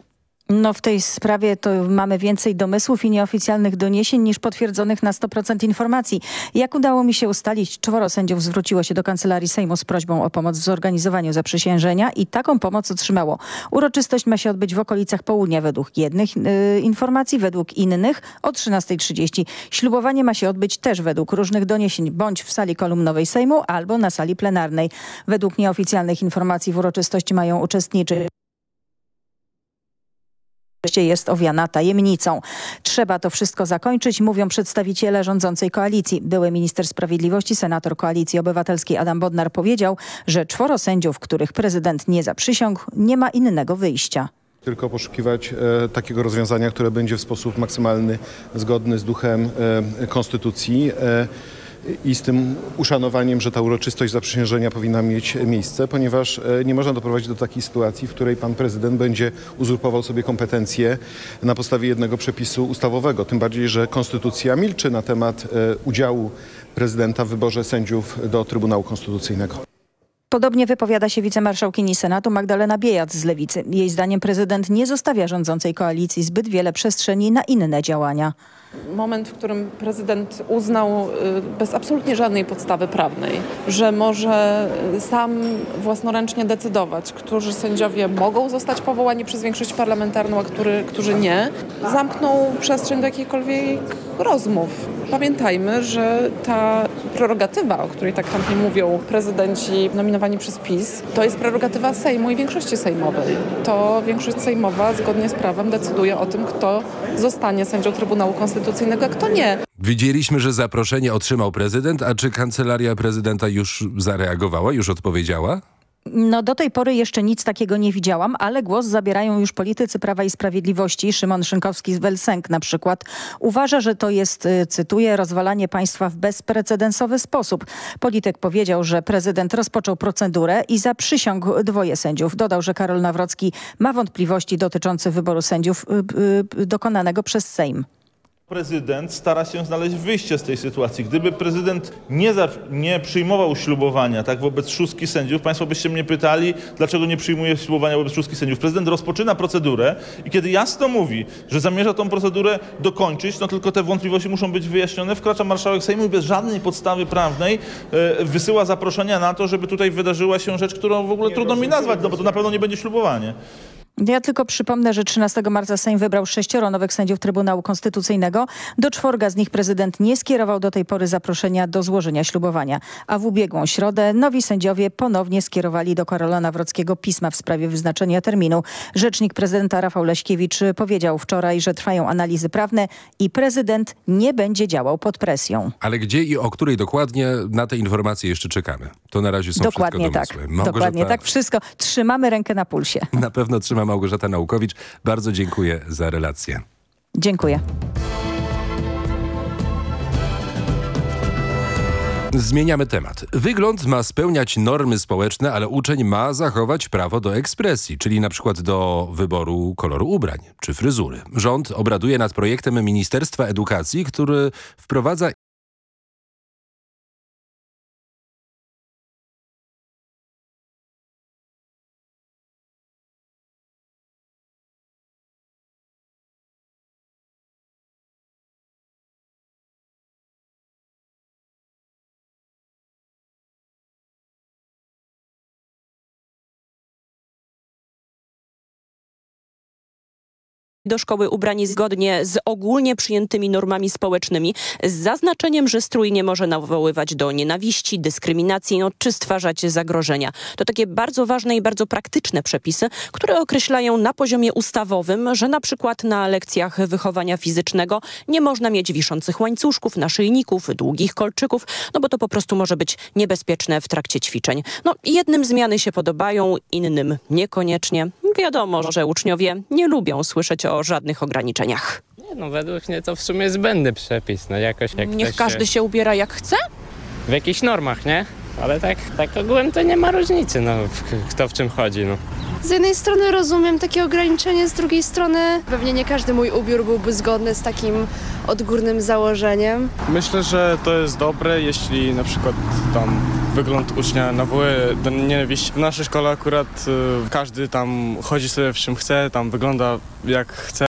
Speaker 19: No w tej sprawie to mamy więcej domysłów i nieoficjalnych doniesień niż potwierdzonych na 100% informacji. Jak udało mi się ustalić, czworo sędziów zwróciło się do Kancelarii Sejmu z prośbą o pomoc w zorganizowaniu zaprzysiężenia i taką pomoc otrzymało. Uroczystość ma się odbyć w okolicach południa według jednych yy, informacji, według innych o 13.30. Ślubowanie ma się odbyć też według różnych doniesień, bądź w sali kolumnowej Sejmu albo na sali plenarnej. Według nieoficjalnych informacji w uroczystości mają uczestniczyć jest owiana tajemnicą. Trzeba to wszystko zakończyć, mówią przedstawiciele rządzącej koalicji. Były minister sprawiedliwości, senator Koalicji Obywatelskiej Adam Bodnar powiedział, że czworo sędziów, których prezydent nie zaprzysiągł, nie ma innego wyjścia
Speaker 20: tylko poszukiwać e, takiego rozwiązania, które będzie w sposób maksymalny zgodny z duchem e, konstytucji. E, i z tym uszanowaniem, że ta uroczystość zaprzysiężenia powinna mieć miejsce, ponieważ e, nie można doprowadzić do takiej sytuacji, w której pan prezydent będzie uzurpował sobie kompetencje na podstawie jednego przepisu ustawowego. Tym bardziej, że konstytucja milczy na temat e, udziału prezydenta w wyborze sędziów do Trybunału Konstytucyjnego.
Speaker 19: Podobnie wypowiada się wicemarszałkini Senatu Magdalena Biejat z Lewicy. Jej zdaniem prezydent nie zostawia rządzącej koalicji zbyt wiele przestrzeni na inne działania
Speaker 21: moment, w którym prezydent uznał y, bez absolutnie żadnej podstawy prawnej, że może y, sam własnoręcznie decydować, którzy sędziowie mogą zostać powołani przez większość parlamentarną, a który, którzy nie, zamknął przestrzeń do jakichkolwiek rozmów. Pamiętajmy, że ta prerogatywa, o której tak chętnie mówią prezydenci nominowani przez PiS, to jest prerogatywa Sejmu i większości sejmowej. To większość sejmowa zgodnie z prawem decyduje o tym, kto zostanie sędzią Trybunału Konstytucyjnego, a kto nie.
Speaker 10: Widzieliśmy, że zaproszenie otrzymał prezydent, a czy kancelaria prezydenta już zareagowała, już odpowiedziała?
Speaker 19: No do tej pory jeszcze nic takiego nie widziałam, ale głos zabierają już politycy Prawa i Sprawiedliwości. Szymon Szynkowski z Welsenk na przykład uważa, że to jest, y, cytuję, rozwalanie państwa w bezprecedensowy sposób. Polityk powiedział, że prezydent rozpoczął procedurę i zaprzysiągł dwoje sędziów. Dodał, że Karol Nawrocki ma wątpliwości dotyczące wyboru sędziów y, y, dokonanego przez Sejm.
Speaker 22: Prezydent stara się znaleźć wyjście z tej sytuacji. Gdyby prezydent nie, za, nie przyjmował ślubowania tak wobec szóstki sędziów, państwo byście mnie pytali, dlaczego nie przyjmuje ślubowania wobec szóstki sędziów. Prezydent rozpoczyna procedurę i kiedy jasno mówi, że zamierza tą procedurę dokończyć, no tylko te wątpliwości muszą być wyjaśnione, wkracza marszałek Sejmu i bez żadnej podstawy prawnej e, wysyła zaproszenia na to, żeby tutaj wydarzyła się rzecz, którą w ogóle nie trudno mi nazwać, no bo to na pewno nie będzie ślubowanie.
Speaker 19: Ja tylko przypomnę, że 13 marca Sejm wybrał sześcioro nowych sędziów Trybunału Konstytucyjnego. Do czworga z nich prezydent nie skierował do tej pory zaproszenia do złożenia ślubowania. A w ubiegłą środę nowi sędziowie ponownie skierowali do Karola Nawrockiego pisma w sprawie wyznaczenia terminu. Rzecznik prezydenta Rafał Leśkiewicz powiedział wczoraj, że trwają analizy prawne i prezydent nie będzie działał pod presją.
Speaker 10: Ale gdzie i o której dokładnie na te informacje jeszcze czekamy? To na razie są
Speaker 19: Dokładnie tak. Dokładnie tak. Wszystko. Trzymamy rękę na pulsie.
Speaker 10: Na pewno trzymamy Małgorzata Naukowicz. Bardzo dziękuję za relację.
Speaker 19: Dziękuję.
Speaker 10: Zmieniamy temat. Wygląd ma spełniać normy społeczne, ale uczeń ma zachować prawo do ekspresji, czyli na przykład do wyboru koloru ubrań czy fryzury. Rząd obraduje nad projektem Ministerstwa Edukacji, który wprowadza
Speaker 23: do szkoły ubrani zgodnie z ogólnie przyjętymi normami społecznymi, z zaznaczeniem, że strój nie może nawoływać do nienawiści, dyskryminacji no, czy stwarzać zagrożenia. To takie bardzo ważne i bardzo praktyczne przepisy, które określają na poziomie ustawowym, że na przykład na lekcjach wychowania fizycznego nie można mieć wiszących łańcuszków, naszyjników, długich kolczyków, no bo to po prostu może być niebezpieczne w trakcie ćwiczeń. No jednym zmiany się podobają, innym niekoniecznie. Wiadomo, że uczniowie nie lubią słyszeć o żadnych ograniczeniach.
Speaker 24: Nie, no według mnie to w sumie zbędny przepis. No jakoś jak
Speaker 23: Niech każdy się... się ubiera jak chce?
Speaker 24: W jakichś normach, nie? Ale tak, tak ogółem to nie ma różnicy, no, kto w czym chodzi, no.
Speaker 25: Z jednej strony rozumiem takie ograniczenie, z drugiej strony pewnie nie każdy mój ubiór byłby zgodny z takim odgórnym założeniem.
Speaker 26: Myślę, że to jest dobre, jeśli na przykład tam
Speaker 27: wygląd ucznia nawołuje do nienawiści. W naszej szkole akurat y, każdy tam chodzi sobie w czym chce, tam wygląda jak chce.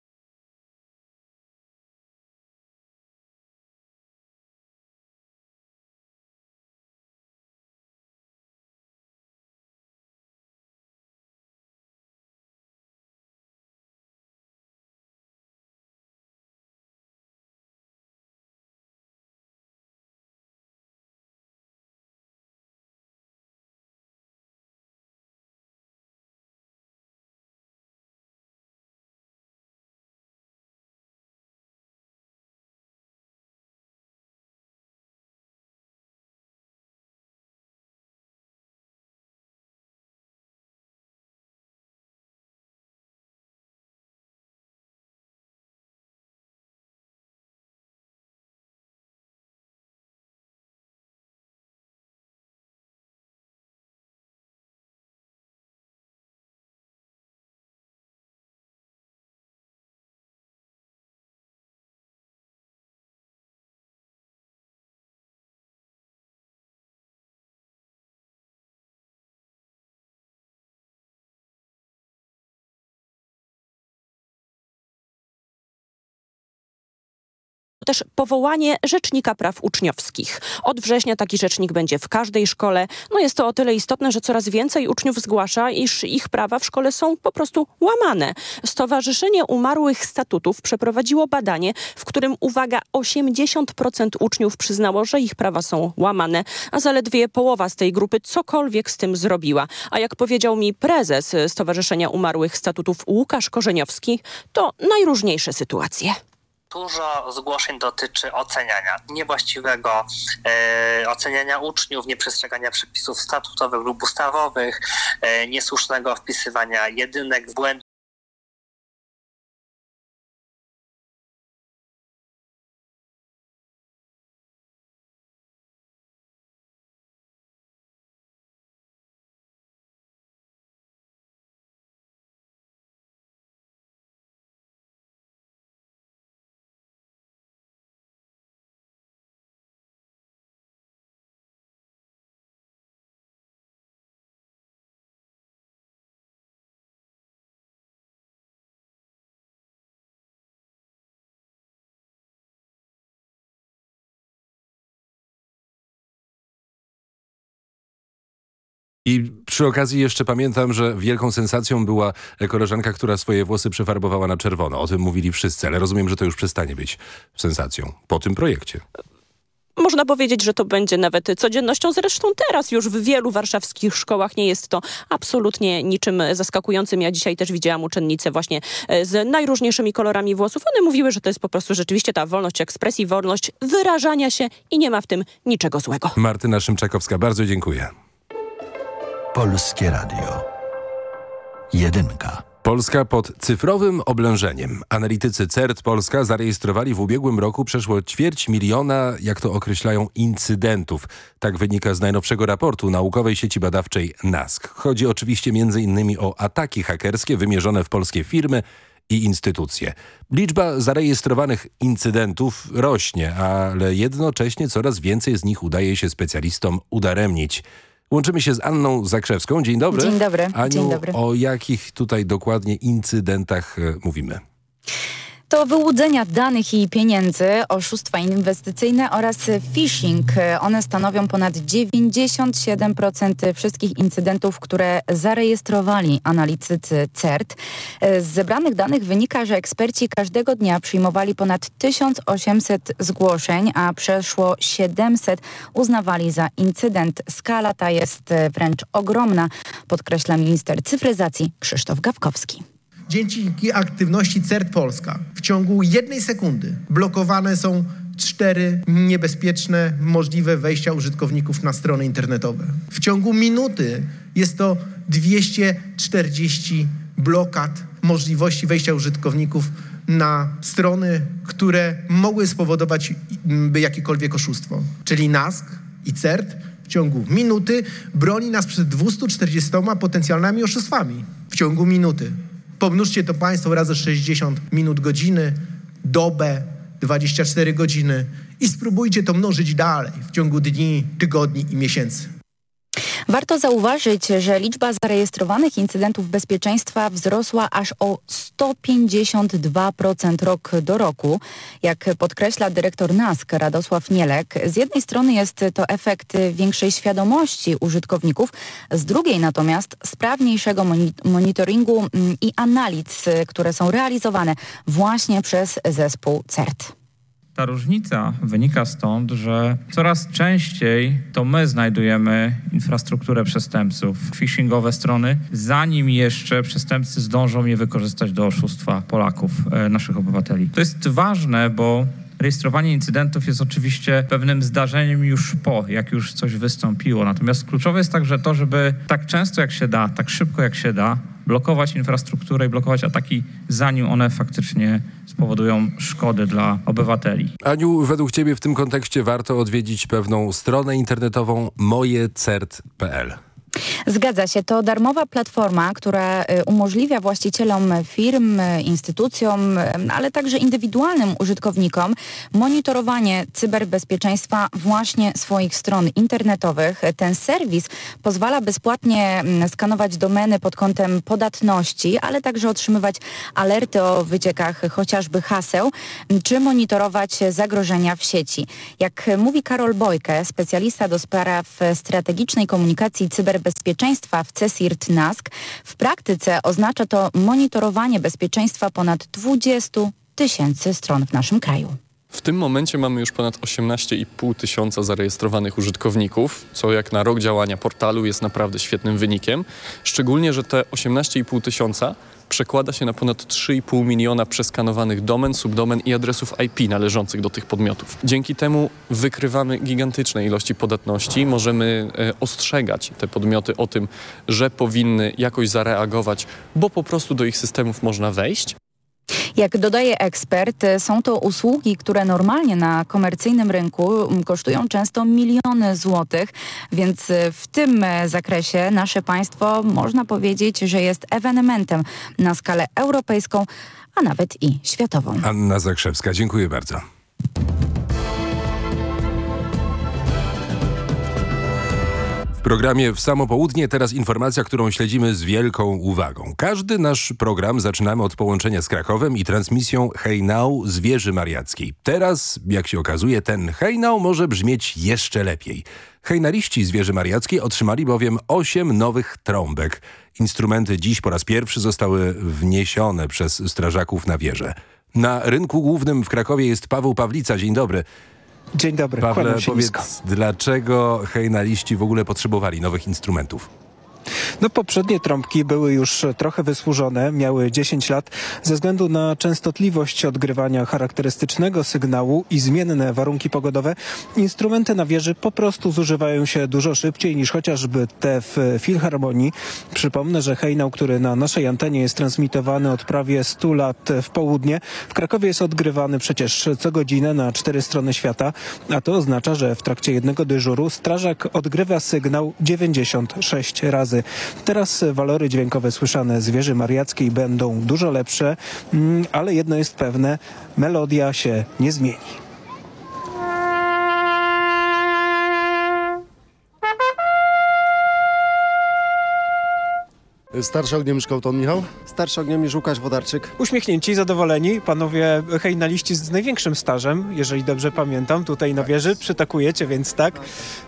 Speaker 23: Też powołanie Rzecznika Praw Uczniowskich. Od września taki rzecznik będzie w każdej szkole. No jest to o tyle istotne, że coraz więcej uczniów zgłasza, iż ich prawa w szkole są po prostu łamane. Stowarzyszenie Umarłych Statutów przeprowadziło badanie, w którym, uwaga, 80% uczniów przyznało, że ich prawa są łamane, a zaledwie połowa z tej grupy cokolwiek z tym zrobiła. A jak powiedział mi prezes Stowarzyszenia Umarłych Statutów Łukasz Korzeniowski, to najróżniejsze sytuacje.
Speaker 28: Dużo zgłoszeń dotyczy oceniania, niewłaściwego e, oceniania uczniów, nieprzestrzegania przepisów statutowych lub ustawowych, e, niesłusznego wpisywania jedynek, błędów.
Speaker 10: Przy okazji jeszcze pamiętam, że wielką sensacją była koleżanka, która swoje włosy przefarbowała na czerwono. O tym mówili wszyscy, ale rozumiem, że to już przestanie być sensacją po tym projekcie.
Speaker 23: Można powiedzieć, że to będzie nawet codziennością. Zresztą teraz już w wielu warszawskich szkołach nie jest to absolutnie niczym zaskakującym. Ja dzisiaj też widziałam uczennice właśnie e, z najróżniejszymi kolorami włosów. One mówiły, że to jest po prostu rzeczywiście ta wolność ekspresji, wolność wyrażania się i nie ma w tym niczego złego.
Speaker 10: Martyna Szymczakowska, bardzo dziękuję.
Speaker 7: Polskie Radio. Jedynka.
Speaker 10: Polska pod cyfrowym oblężeniem. Analitycy CERT Polska zarejestrowali w ubiegłym roku przeszło ćwierć miliona, jak to określają, incydentów. Tak wynika z najnowszego raportu naukowej sieci badawczej NASK. Chodzi oczywiście m.in. o ataki hakerskie wymierzone w polskie firmy i instytucje. Liczba zarejestrowanych incydentów rośnie, ale jednocześnie coraz więcej z nich udaje się specjalistom udaremnić. Łączymy się z Anną Zakrzewską. Dzień dobry.
Speaker 29: Dzień dobry.
Speaker 10: Aniu,
Speaker 29: Dzień dobry.
Speaker 10: o jakich tutaj dokładnie incydentach e, mówimy?
Speaker 29: To wyłudzenia danych i pieniędzy, oszustwa inwestycyjne oraz phishing. One stanowią ponad 97% wszystkich incydentów, które zarejestrowali analitycy CERT. Z zebranych danych wynika, że eksperci każdego dnia przyjmowali ponad 1800 zgłoszeń, a przeszło 700 uznawali za incydent. Skala ta jest wręcz ogromna, podkreśla minister cyfryzacji Krzysztof Gawkowski.
Speaker 30: Dzięki aktywności CERT Polska w ciągu jednej sekundy blokowane są cztery niebezpieczne możliwe wejścia użytkowników na strony internetowe. W ciągu minuty jest to 240 blokad możliwości wejścia użytkowników na strony, które mogły spowodować by jakiekolwiek oszustwo. Czyli NASK i CERT w ciągu minuty broni nas przed 240 potencjalnymi oszustwami. W ciągu minuty. Pomnóżcie to Państwo razy 60 minut godziny, dobę, 24 godziny i spróbujcie to mnożyć dalej w ciągu dni, tygodni i miesięcy.
Speaker 29: Warto zauważyć, że liczba zarejestrowanych incydentów bezpieczeństwa wzrosła aż o 152% rok do roku. Jak podkreśla dyrektor NASK Radosław Nielek, z jednej strony jest to efekt większej świadomości użytkowników, z drugiej natomiast sprawniejszego monitoringu mm, i analiz, które są realizowane właśnie przez zespół CERT.
Speaker 31: Ta różnica wynika stąd, że coraz częściej to my znajdujemy infrastrukturę przestępców, phishingowe strony, zanim jeszcze przestępcy zdążą je wykorzystać do oszustwa Polaków, e, naszych obywateli. To jest ważne, bo rejestrowanie incydentów jest oczywiście pewnym zdarzeniem już po, jak już coś wystąpiło. Natomiast kluczowe jest także to, żeby tak często jak się da, tak szybko jak się da, blokować infrastrukturę i blokować ataki, zanim one faktycznie spowodują szkody dla obywateli.
Speaker 10: Aniu, według Ciebie w tym kontekście warto odwiedzić pewną stronę internetową mojecert.pl.
Speaker 29: Zgadza się. To darmowa platforma, która y, umożliwia właścicielom firm, instytucjom, y, ale także indywidualnym użytkownikom monitorowanie cyberbezpieczeństwa właśnie swoich stron internetowych. Ten serwis pozwala bezpłatnie mm, skanować domeny pod kątem podatności, ale także otrzymywać alerty o wyciekach chociażby haseł, czy monitorować zagrożenia w sieci. Jak mówi Karol Bojke, specjalista do spraw strategicznej komunikacji cyberbezpieczeństwa, bezpieczeństwa w CESIRT NASK. W praktyce oznacza to monitorowanie bezpieczeństwa ponad 20 tysięcy stron w naszym kraju.
Speaker 32: W tym momencie mamy już ponad 18,5 tysiąca zarejestrowanych użytkowników, co jak na rok działania portalu jest naprawdę świetnym wynikiem. Szczególnie, że te 18,5 tysiąca przekłada się na ponad 3,5 miliona przeskanowanych domen, subdomen i adresów IP należących do tych podmiotów. Dzięki temu wykrywamy gigantyczne ilości podatności, możemy e, ostrzegać te podmioty o tym, że powinny jakoś zareagować, bo po prostu do ich systemów można wejść.
Speaker 29: Jak dodaje ekspert, są to usługi, które normalnie na komercyjnym rynku kosztują często miliony złotych, więc w tym zakresie nasze państwo można powiedzieć, że jest ewenementem na skalę europejską, a nawet i światową.
Speaker 10: Anna Zakrzewska, dziękuję bardzo. W programie w samo południe teraz informacja, którą śledzimy z wielką uwagą. Każdy nasz program zaczynamy od połączenia z Krakowem i transmisją Hejnał z wieży mariackiej. Teraz, jak się okazuje, ten hejnał może brzmieć jeszcze lepiej. Hejnaliści z wieży mariackiej otrzymali bowiem osiem nowych trąbek. Instrumenty dziś po raz pierwszy zostały wniesione przez strażaków na wieżę. Na rynku głównym w Krakowie jest Paweł Pawlica. Dzień dobry.
Speaker 33: Dzień dobry,
Speaker 10: Pawle, powiedz, dlaczego hejnaliści w ogóle potrzebowali nowych instrumentów?
Speaker 33: No poprzednie trąbki były już trochę wysłużone, miały 10 lat. Ze względu na częstotliwość odgrywania charakterystycznego sygnału i zmienne warunki pogodowe, instrumenty na wieży po prostu zużywają się dużo szybciej niż chociażby te w filharmonii. Przypomnę, że hejnał, który na naszej antenie jest transmitowany od prawie 100 lat w południe, w Krakowie jest odgrywany przecież co godzinę na cztery strony świata, a to oznacza, że w trakcie jednego dyżuru strażak odgrywa sygnał 96 razy. Teraz walory dźwiękowe słyszane z wieży mariackiej będą dużo lepsze, mm, ale jedno jest pewne, melodia się nie zmieni.
Speaker 34: Starszy ogniem Szkołton Michał?
Speaker 33: Starszy ogniem Łukasz Wodarczyk. Uśmiechnięci, zadowoleni, panowie hejnaliści z największym stażem, jeżeli dobrze pamiętam, tutaj na wieży przytakujecie, więc tak.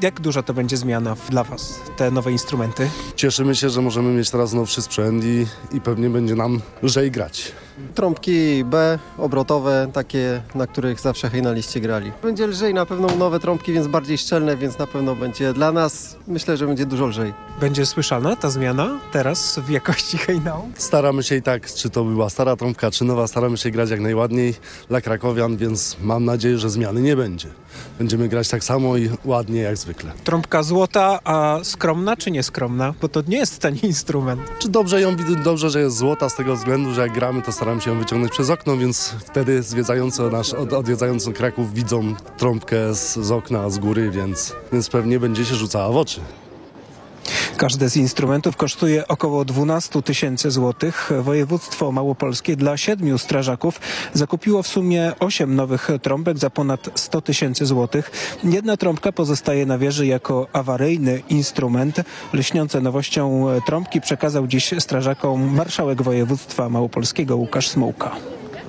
Speaker 33: Jak duża to będzie zmiana dla was, te nowe instrumenty?
Speaker 34: Cieszymy się, że możemy mieć teraz nowszy sprzęt i, i pewnie będzie nam lżej grać.
Speaker 35: Trąbki B, obrotowe, takie, na których zawsze hejnaliście grali. Będzie lżej, na pewno nowe trąbki, więc bardziej szczelne, więc na pewno będzie dla nas, myślę, że będzie dużo lżej.
Speaker 33: Będzie słyszana ta zmiana teraz w jakości hejnału?
Speaker 34: Staramy się i tak, czy to była stara trąbka, czy nowa, staramy się grać jak najładniej dla krakowian, więc mam nadzieję, że zmiany nie będzie. Będziemy grać tak samo i ładnie jak zwykle.
Speaker 33: Trąbka złota, a skromna czy nieskromna? Bo to nie jest tani instrument.
Speaker 34: Czy dobrze ją widzę, dobrze, że jest złota z tego względu, że jak gramy, to staramy się ją wyciągnąć przez okno, więc wtedy zwiedzający nasz, od, odwiedzający Kraków widzą trąbkę z, z okna, z góry, więc, więc pewnie będzie się rzucała w oczy.
Speaker 33: Każdy z instrumentów kosztuje około 12 tysięcy złotych. Województwo Małopolskie dla siedmiu strażaków zakupiło w sumie 8 nowych trąbek za ponad 100 tysięcy złotych. Jedna trąbka pozostaje na wieży jako awaryjny instrument. Lśniące nowością trąbki przekazał dziś strażakom marszałek województwa małopolskiego Łukasz Smułka.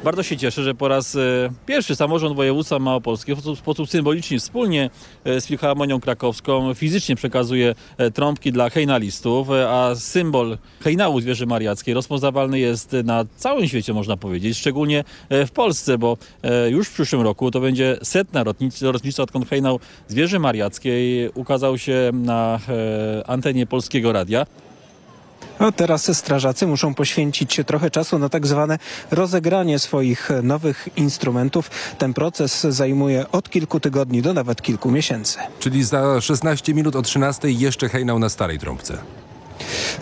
Speaker 36: Bardzo się cieszę, że po raz e, pierwszy samorząd województwa małopolskiego w sposób, symboliczny wspólnie e, z Filharmonią Krakowską fizycznie przekazuje e, trąbki dla hejnalistów, a symbol hejnału Zwierzy Mariackiej rozpoznawalny jest na całym świecie, można powiedzieć, szczególnie w Polsce, bo już w przyszłym roku to będzie setna rocznica, odkąd hejnał Zwierzy Mariackiej ukazał się na antenie Polskiego Radia.
Speaker 33: A teraz strażacy muszą poświęcić trochę czasu na tak zwane rozegranie swoich nowych instrumentów. Ten proces zajmuje od kilku tygodni do nawet kilku miesięcy.
Speaker 10: Czyli za 16 minut o 13 jeszcze hejnał na starej trąbce.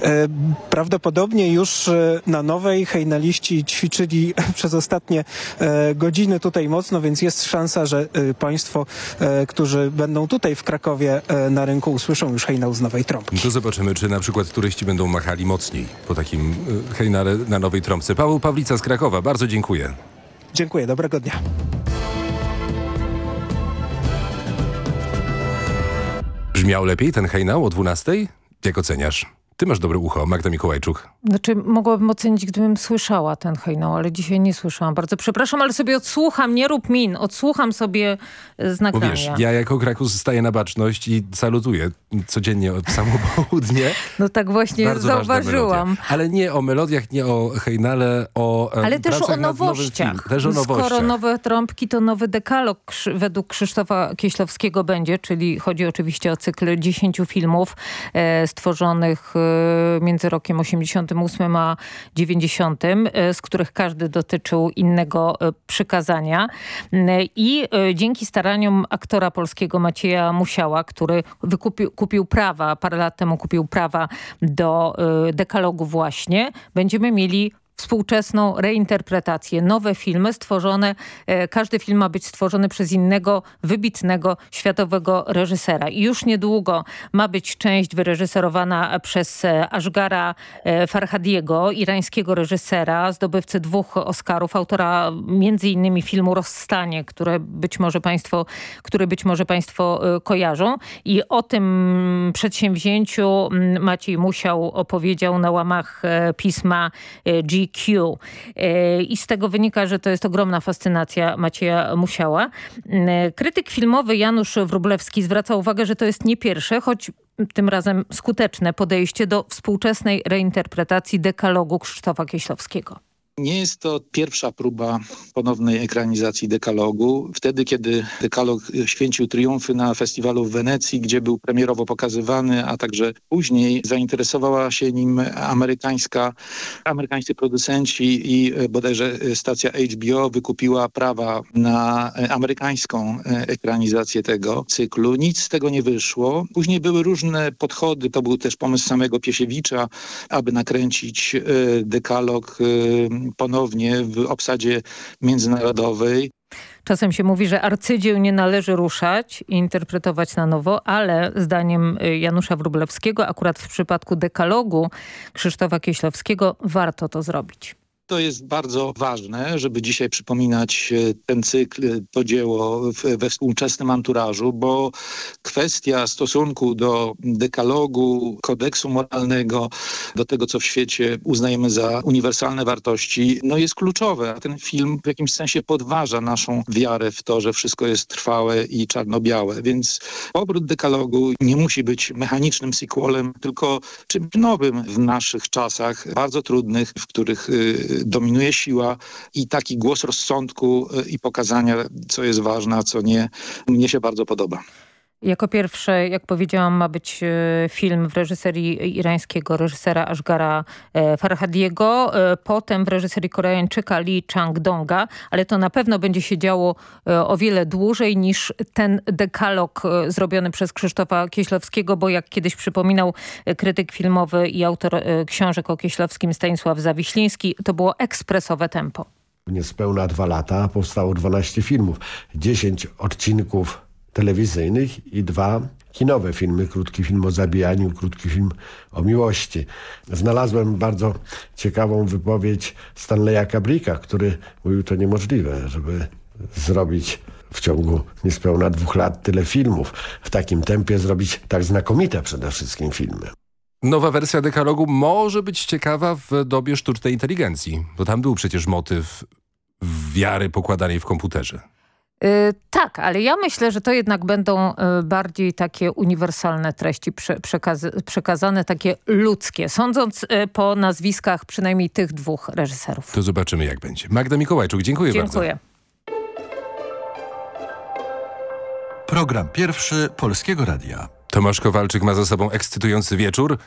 Speaker 33: E, Prawdopodobnie już e, na nowej hejnaliści ćwiczyli [LAUGHS] przez ostatnie e, godziny tutaj mocno, więc jest szansa, że Państwo, którzy będą tutaj w Krakowie na rynku usłyszą już hejnał z nowej trąbki.
Speaker 10: To zobaczymy, czy na przykład turyści będą machali mocniej po takim hejnale na nowej trąbce. Paweł Pawlica z Krakowa, bardzo dziękuję.
Speaker 33: Dziękuję, dobrego dnia.
Speaker 10: Brzmiał lepiej ten hejnał o 12? Jak oceniasz? Ty masz dobre ucho, Magda Mikołajczuk.
Speaker 37: Znaczy, mogłabym ocenić, gdybym słyszała ten hejnał, ale dzisiaj nie słyszałam. Bardzo przepraszam, ale sobie odsłucham, nie rób min, odsłucham sobie e, z
Speaker 10: Bo
Speaker 37: nagrania.
Speaker 10: wiesz, ja jako Krakus staję na baczność i salutuję codziennie od [LAUGHS] samo południe.
Speaker 37: No tak właśnie
Speaker 10: Bardzo
Speaker 37: zauważyłam.
Speaker 10: Ale nie o melodiach, nie o hejnale, o e,
Speaker 37: Ale też o nowościach.
Speaker 10: Też o
Speaker 37: Skoro
Speaker 10: nowościach.
Speaker 37: nowe trąbki, to nowy dekalog według Krzysztofa Kieślowskiego będzie, czyli chodzi oczywiście o cykl 10 filmów e, stworzonych e, między rokiem 88 a 90, e, z których każdy dotyczył innego e, przykazania. I dzięki staraniom aktora polskiego Macieja Musiała, który wykupił kupił prawa, parę lat temu kupił prawa do dekalogu właśnie, będziemy mieli współczesną reinterpretację, nowe filmy stworzone, e, każdy film ma być stworzony przez innego, wybitnego, światowego reżysera. I już niedługo ma być część wyreżyserowana przez e, Ashgara e, Farhadiego, irańskiego reżysera, zdobywcy dwóch Oscarów, autora między innymi filmu Rozstanie, które być może państwo, który być może państwo kojarzą. I o tym przedsięwzięciu mm, Maciej Musiał opowiedział na łamach pisma e, E, I z tego wynika, że to jest ogromna fascynacja Macieja Musiała. E, Krytyk filmowy Janusz Wróblewski zwraca uwagę, że to jest nie pierwsze, choć tym razem skuteczne podejście do współczesnej reinterpretacji dekalogu Krzysztofa Kieślowskiego.
Speaker 38: Nie jest to pierwsza próba ponownej ekranizacji dekalogu. Wtedy, kiedy dekalog święcił triumfy na festiwalu w Wenecji, gdzie był premierowo pokazywany, a także później zainteresowała się nim amerykańska, amerykańscy producenci i e, bodajże stacja HBO wykupiła prawa na e, amerykańską e, ekranizację tego cyklu. Nic z tego nie wyszło. Później były różne podchody. To był też pomysł samego Piesiewicza, aby nakręcić e, dekalog e, ponownie w obsadzie międzynarodowej.
Speaker 37: Czasem się mówi, że arcydzieł nie należy ruszać i interpretować na nowo, ale zdaniem y, Janusza Wróblewskiego, akurat w przypadku dekalogu Krzysztofa Kieślowskiego, warto to zrobić.
Speaker 38: To jest bardzo ważne, żeby dzisiaj przypominać e, ten cykl, e, to dzieło we współczesnym anturażu, bo kwestia stosunku do dekalogu, kodeksu moralnego, do tego, co w świecie uznajemy za uniwersalne wartości, no jest kluczowe. A ten film w jakimś sensie podważa naszą wiarę w to, że wszystko jest trwałe i czarno-białe. Więc powrót dekalogu nie musi być mechanicznym sequelem, tylko czymś nowym w naszych czasach, bardzo trudnych, w których y, dominuje siła i taki głos rozsądku y, i pokazania, co jest ważne, a co nie, mnie się bardzo podoba.
Speaker 37: Jako pierwsze, jak powiedziałam, ma być e, film w reżyserii irańskiego reżysera Ashgara e, Farhadiego, e, potem w reżyserii Koreańczyka Lee Chang-donga, ale to na pewno będzie się działo o wiele dłużej niż ten dekalog zrobiony przez Krzysztofa Kieślowskiego, bo jak kiedyś przypominał krytyk filmowy i autor książek o Kieślowskim Stanisław Zawiśliński, to było ekspresowe tempo.
Speaker 39: Niespełna dwa lata powstało 12 filmów, 10 odcinków telewizyjnych i dwa kinowe filmy, krótki film o zabijaniu, krótki film o miłości. Znalazłem bardzo ciekawą wypowiedź Stanleya Kubricka, który mówił to niemożliwe, żeby zrobić w ciągu niespełna dwóch lat tyle filmów. W takim tempie zrobić tak znakomite przede wszystkim filmy.
Speaker 10: Nowa wersja dekalogu może być ciekawa w dobie sztucznej inteligencji, bo tam był przecież motyw wiary pokładanej w komputerze.
Speaker 37: Yy, tak, ale ja myślę, że to jednak będą yy, bardziej takie uniwersalne treści prze, przekaz przekazane, takie ludzkie, sądząc yy, po nazwiskach przynajmniej tych dwóch reżyserów.
Speaker 10: To zobaczymy jak będzie. Magda Mikołajczuk, dziękuję,
Speaker 37: dziękuję.
Speaker 10: bardzo.
Speaker 7: Program pierwszy Polskiego Radia.
Speaker 10: Tomasz Kowalczyk ma za sobą ekscytujący wieczór.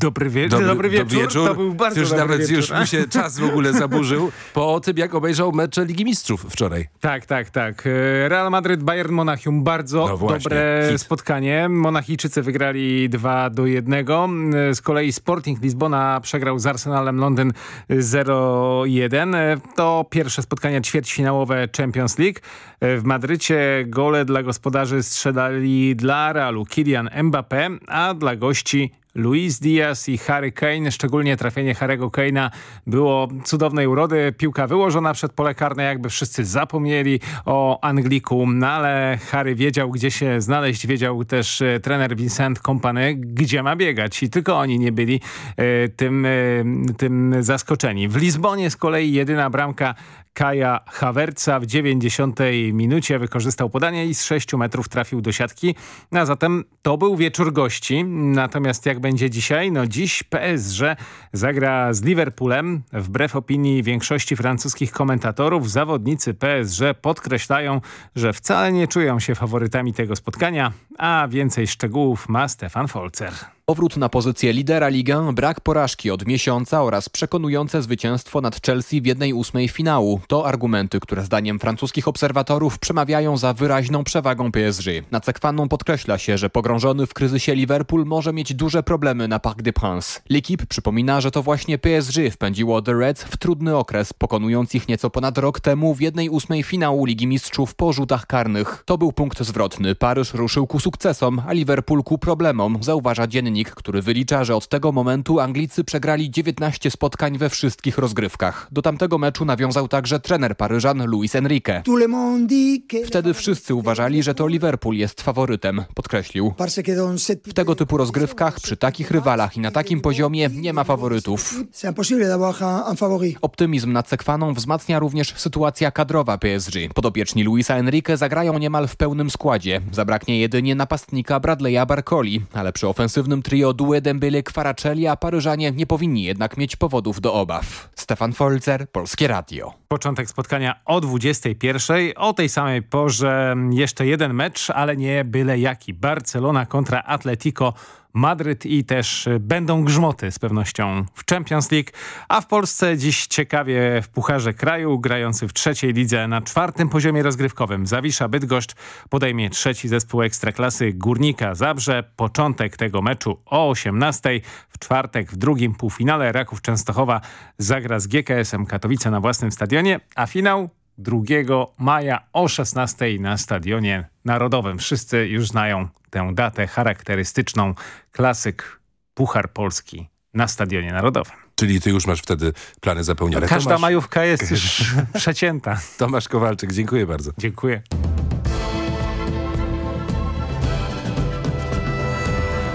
Speaker 40: Dobry, wie dobry, dobry wieczór.
Speaker 10: Dobry wieczór.
Speaker 40: To był bardzo
Speaker 10: już
Speaker 40: dobry
Speaker 10: nawet
Speaker 40: wieczór.
Speaker 10: już mu się [LAUGHS] czas w ogóle zaburzył po tym, jak obejrzał mecze Ligi Mistrzów wczoraj.
Speaker 40: Tak, tak, tak. Real Madryt, Bayern Monachium. Bardzo
Speaker 10: No właśnie,
Speaker 40: dobre
Speaker 10: hit.
Speaker 40: spotkanie. Monachijczycy wygrali 2 do 1. Z kolei Sporting Lizbona przegrał z Arsenalem Londyn 0-1. To pierwsze spotkania ćwierćfinałowe Champions League. W Madrycie gole dla gospodarzy strzelali dla Realu Kylian Mbappé, a dla gości Luis Diaz i Harry Kane, szczególnie trafienie Harry'ego Kane'a było cudownej urody. Piłka wyłożona przed pole karne, jakby wszyscy zapomnieli o Angliku, no ale Harry wiedział, gdzie się znaleźć, wiedział też e, trener Vincent Kompany, gdzie ma biegać i tylko oni nie byli e, tym, e, tym zaskoczeni. W Lizbonie z kolei jedyna bramka Kaja Hawerca w 90 minucie wykorzystał podanie i z 6 metrów trafił do siatki. A zatem to był wieczór gości. Natomiast jak będzie dzisiaj? No dziś PSG zagra z Liverpoolem. Wbrew opinii większości francuskich komentatorów zawodnicy PSG podkreślają, że wcale nie czują się faworytami tego spotkania, a więcej szczegółów ma Stefan Folzer.
Speaker 41: Powrót na pozycję lidera ligę, brak porażki od miesiąca oraz przekonujące zwycięstwo nad Chelsea w 1-8 finału. To argumenty, które zdaniem francuskich obserwatorów przemawiają za wyraźną przewagą PSG. Na Cekwaną podkreśla się, że pogrążony w kryzysie Liverpool może mieć duże problemy na Parc des Princes. L'Equipe przypomina, że to właśnie PSG wpędziło The Reds w trudny okres, pokonując ich nieco ponad rok temu w 1-8 finału Ligi Mistrzów po rzutach karnych. To był punkt zwrotny. Paryż ruszył ku sukcesom, a Liverpool ku problemom, zauważa dziennik dziennik, który wylicza, że od tego momentu Anglicy przegrali 19 spotkań we wszystkich rozgrywkach. Do tamtego meczu nawiązał także trener Paryżan Luis Enrique. Wtedy wszyscy uważali, że to Liverpool jest faworytem, podkreślił. W tego typu rozgrywkach, przy takich rywalach i na takim poziomie nie ma faworytów. Optymizm nad Sekwaną wzmacnia również sytuacja kadrowa PSG. Podobieczni Luisa Enrique zagrają niemal w pełnym składzie. Zabraknie jedynie napastnika Bradley'a Barcoli, ale przy ofensywnym trio Due Dembele Kwaracelli, a Paryżanie nie powinni jednak mieć powodów do obaw. Stefan Folzer, Polskie Radio.
Speaker 40: Początek spotkania o 21. O tej samej porze jeszcze jeden mecz, ale nie byle jaki. Barcelona kontra Atletico Madryt i też będą grzmoty z pewnością w Champions League, a w Polsce dziś ciekawie w Pucharze Kraju, grający w trzeciej lidze na czwartym poziomie rozgrywkowym. Zawisza Bydgoszcz podejmie trzeci zespół Ekstraklasy Górnika Zabrze. Początek tego meczu o 18. W czwartek w drugim półfinale Raków Częstochowa zagra z GKS-em Katowice na własnym stadionie, a finał 2 maja o 16 na Stadionie Narodowym. Wszyscy już znają tę datę charakterystyczną. Klasyk Puchar Polski na Stadionie Narodowym.
Speaker 10: Czyli ty już masz wtedy plany zapełnione.
Speaker 40: Każda
Speaker 10: Tomasz...
Speaker 40: majówka jest już [LAUGHS] przecięta.
Speaker 10: Tomasz Kowalczyk, dziękuję bardzo.
Speaker 40: Dziękuję.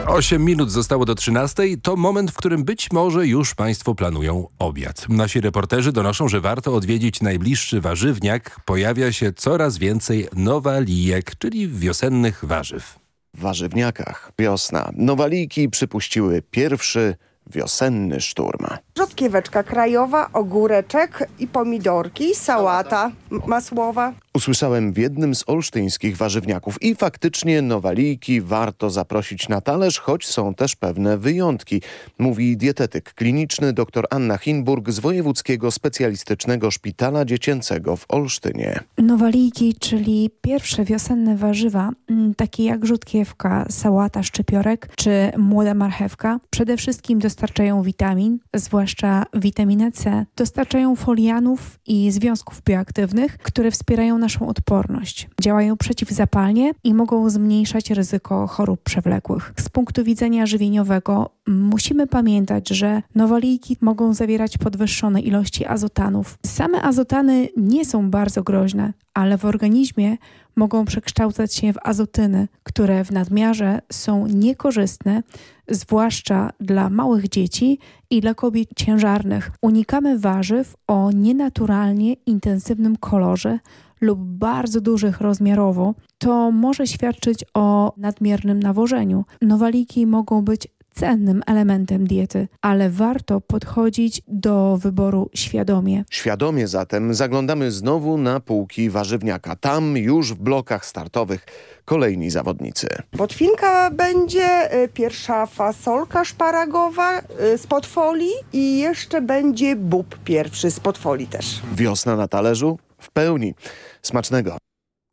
Speaker 10: Osiem minut zostało do 13. To moment, w którym być może już Państwo planują obiad. Nasi reporterzy donoszą, że warto odwiedzić najbliższy warzywniak. Pojawia się coraz więcej nowalijek, czyli wiosennych warzyw.
Speaker 42: W warzywniakach wiosna. Nowaliki przypuściły pierwszy wiosenny szturm.
Speaker 43: Rzodkieweczka krajowa, ogóreczek i pomidorki, sałata masłowa.
Speaker 42: Usłyszałem w jednym z olsztyńskich warzywniaków i faktycznie nowaliki warto zaprosić na talerz, choć są też pewne wyjątki, mówi dietetyk kliniczny dr Anna Hinburg z Wojewódzkiego Specjalistycznego Szpitala Dziecięcego w Olsztynie.
Speaker 44: Nowaliki, czyli pierwsze wiosenne warzywa, takie jak rzutkiewka, sałata, szczypiorek czy młoda marchewka, przede wszystkim dostarczają witamin, zwłaszcza witaminę C, dostarczają folianów i związków bioaktywnych, które wspierają nasz naszą odporność, działają przeciwzapalnie i mogą zmniejszać ryzyko chorób przewlekłych. Z punktu widzenia żywieniowego musimy pamiętać, że nowaliki mogą zawierać podwyższone ilości azotanów. Same azotany nie są bardzo groźne, ale w organizmie mogą przekształcać się w azotyny, które w nadmiarze są niekorzystne, zwłaszcza dla małych dzieci i dla kobiet ciężarnych. Unikamy warzyw o nienaturalnie intensywnym kolorze lub bardzo dużych rozmiarowo. To może świadczyć o nadmiernym nawożeniu. Nowaliki mogą być cennym elementem diety, ale warto podchodzić do wyboru świadomie.
Speaker 45: Świadomie zatem zaglądamy znowu na półki warzywniaka. Tam już w blokach startowych kolejni zawodnicy.
Speaker 43: Botwinka będzie, y, pierwsza fasolka szparagowa y, spod folii i jeszcze będzie bób pierwszy spod folii też.
Speaker 45: Wiosna na talerzu w pełni. Smacznego.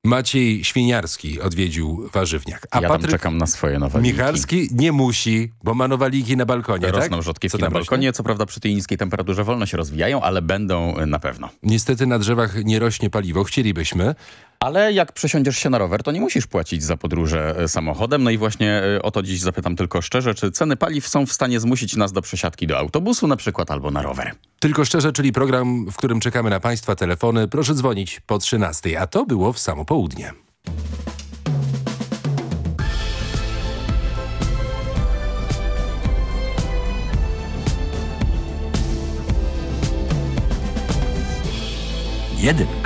Speaker 10: Maciej Świniarski odwiedził warzywniak.
Speaker 46: A ja Patryk czekam na swoje nowaliki.
Speaker 10: Michalski nie musi, bo ma nowaliki na balkonie,
Speaker 46: Rosną
Speaker 10: tak?
Speaker 46: rzodkiewki na balkonie, co prawda przy tej niskiej temperaturze wolno się rozwijają, ale będą y, na pewno.
Speaker 10: Niestety na drzewach nie rośnie paliwo, chcielibyśmy.
Speaker 46: Ale jak przesiądziesz się na rower, to nie musisz płacić za podróże e, samochodem. No i właśnie e, o to dziś zapytam tylko szczerze, czy ceny paliw są w stanie zmusić nas do przesiadki do autobusu na przykład albo na rower.
Speaker 10: Tylko szczerze, czyli program, w którym czekamy na Państwa telefony. Proszę dzwonić po 13, a to było w samo południe.
Speaker 47: Jedynka.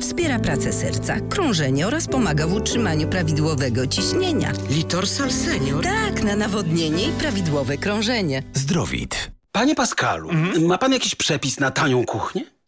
Speaker 38: wspiera pracę serca, krążenie oraz pomaga w utrzymaniu prawidłowego ciśnienia.
Speaker 48: Litorsal Senior?
Speaker 38: Tak, na nawodnienie i prawidłowe krążenie.
Speaker 2: Zdrowit. Panie Pascalu, ma pan jakiś przepis na tanią kuchnię?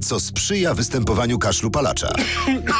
Speaker 49: co sprzyja występowaniu kaszlu palacza.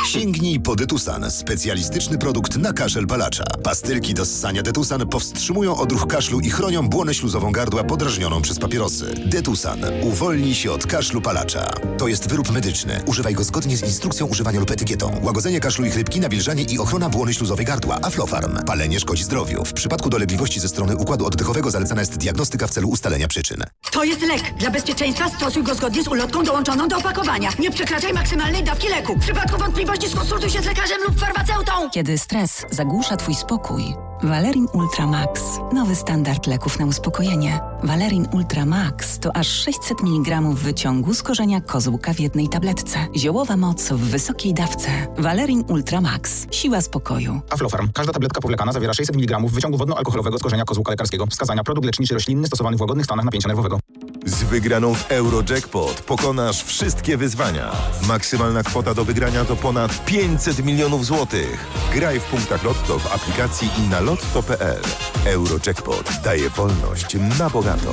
Speaker 49: Sięgnij po Detusan, specjalistyczny produkt na kaszel palacza. Pastylki do ssania Detusan powstrzymują odruch kaszlu i chronią błonę śluzową gardła podrażnioną przez papierosy. Detusan. Uwolnij się od kaszlu palacza. To jest wyrób medyczny. Używaj go zgodnie z instrukcją używania lub etykietą. Łagodzenie kaszlu i chrypki, nawilżanie i ochrona błony śluzowej gardła. Aflofarm. Palenie szkodzi zdrowiu. W przypadku dolegliwości ze strony układu oddechowego zalecana jest diagnostyka w celu ustalenia przyczyn.
Speaker 50: To jest lek. Dla bezpieczeństwa stosuj go zgodnie z ulotką dołączoną do opakowania. Nie przekraczaj maksymalnej dawki leku. W przypadku wątpliwości skonsultuj się z lekarzem lub farmaceutą.
Speaker 51: Kiedy stres zagłusza Twój spokój, Valerin Ultra Max. Nowy standard leków na uspokojenie. Valerin Ultra Max to aż 600 mg wyciągu z korzenia kozłka w jednej tabletce. Ziołowa moc w wysokiej dawce. Valerin Ultra Max. Siła spokoju.
Speaker 52: Aflofarm. Każda tabletka powlekana zawiera 600 mg wyciągu wodno-alkoholowego z korzenia kozłka lekarskiego. Wskazania produkt leczniczy roślinny stosowany w łagodnych stanach napięcia nerwowego.
Speaker 53: Z wygraną w Eurojackpot pokonasz wszystkie wyzwania. Maksymalna kwota do wygrania to ponad 500 milionów złotych. Graj w punktach Lotto w aplikacji i na lotto.pl. Eurojackpot daje wolność na bogato.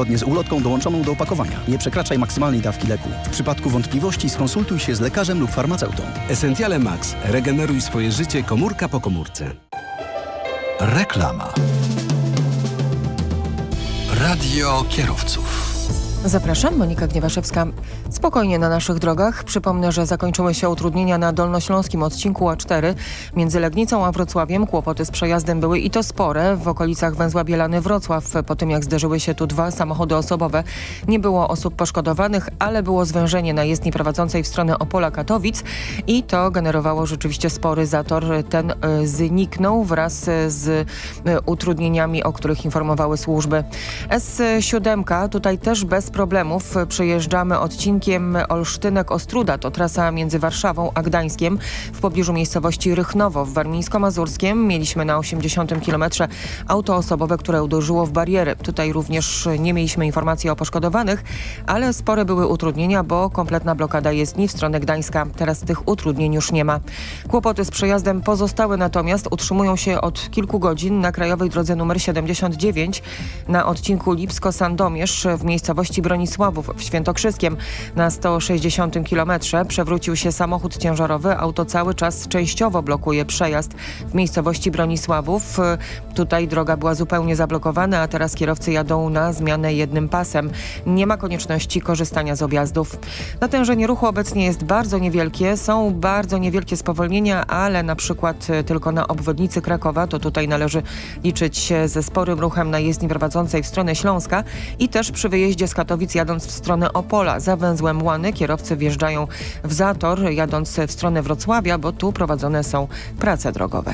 Speaker 30: z ulotką dołączoną do opakowania. Nie przekraczaj maksymalnej dawki leku. W przypadku wątpliwości skonsultuj się z lekarzem lub farmaceutą.
Speaker 54: Essentiale Max. Regeneruj swoje życie komórka po komórce.
Speaker 47: Reklama. Radio kierowców.
Speaker 55: Zapraszam, Monika Gniewaszewska. Spokojnie na naszych drogach. Przypomnę, że zakończyły się utrudnienia na dolnośląskim odcinku A4. Między Legnicą a Wrocławiem kłopoty z przejazdem były i to spore. W okolicach węzła Bielany-Wrocław po tym jak zderzyły się tu dwa samochody osobowe. Nie było osób poszkodowanych, ale było zwężenie na jezdni prowadzącej w stronę Opola-Katowic i to generowało rzeczywiście spory zator. Ten y, zniknął wraz z y, utrudnieniami, o których informowały służby. S7 tutaj też bez problemów przejeżdżamy odcinkiem Olsztynek-Ostruda. To trasa między Warszawą a Gdańskiem w pobliżu miejscowości Rychnowo w Warmińsko-Mazurskiem. Mieliśmy na 80 km auto osobowe, które uderzyło w bariery. Tutaj również nie mieliśmy informacji o poszkodowanych, ale spore były utrudnienia, bo kompletna blokada jezdni w stronę Gdańska. Teraz tych utrudnień już nie ma. Kłopoty z przejazdem pozostałe natomiast utrzymują się od kilku godzin na krajowej drodze nr 79 na odcinku Lipsko-Sandomierz w miejscowości Bronisławów w Świętokrzyskiem. Na 160 km przewrócił się samochód ciężarowy. Auto cały czas częściowo blokuje przejazd w miejscowości Bronisławów. Tutaj droga była zupełnie zablokowana, a teraz kierowcy jadą na zmianę jednym pasem. Nie ma konieczności korzystania z objazdów. Natężenie ruchu obecnie jest bardzo niewielkie. Są bardzo niewielkie spowolnienia, ale na przykład tylko na obwodnicy Krakowa, to tutaj należy liczyć się ze sporym ruchem na jezdni prowadzącej w stronę Śląska i też przy wyjeździe z Katowic jadąc w stronę Opola. Za węzłem Łany kierowcy wjeżdżają w zator jadąc w stronę Wrocławia, bo tu prowadzone są prace drogowe.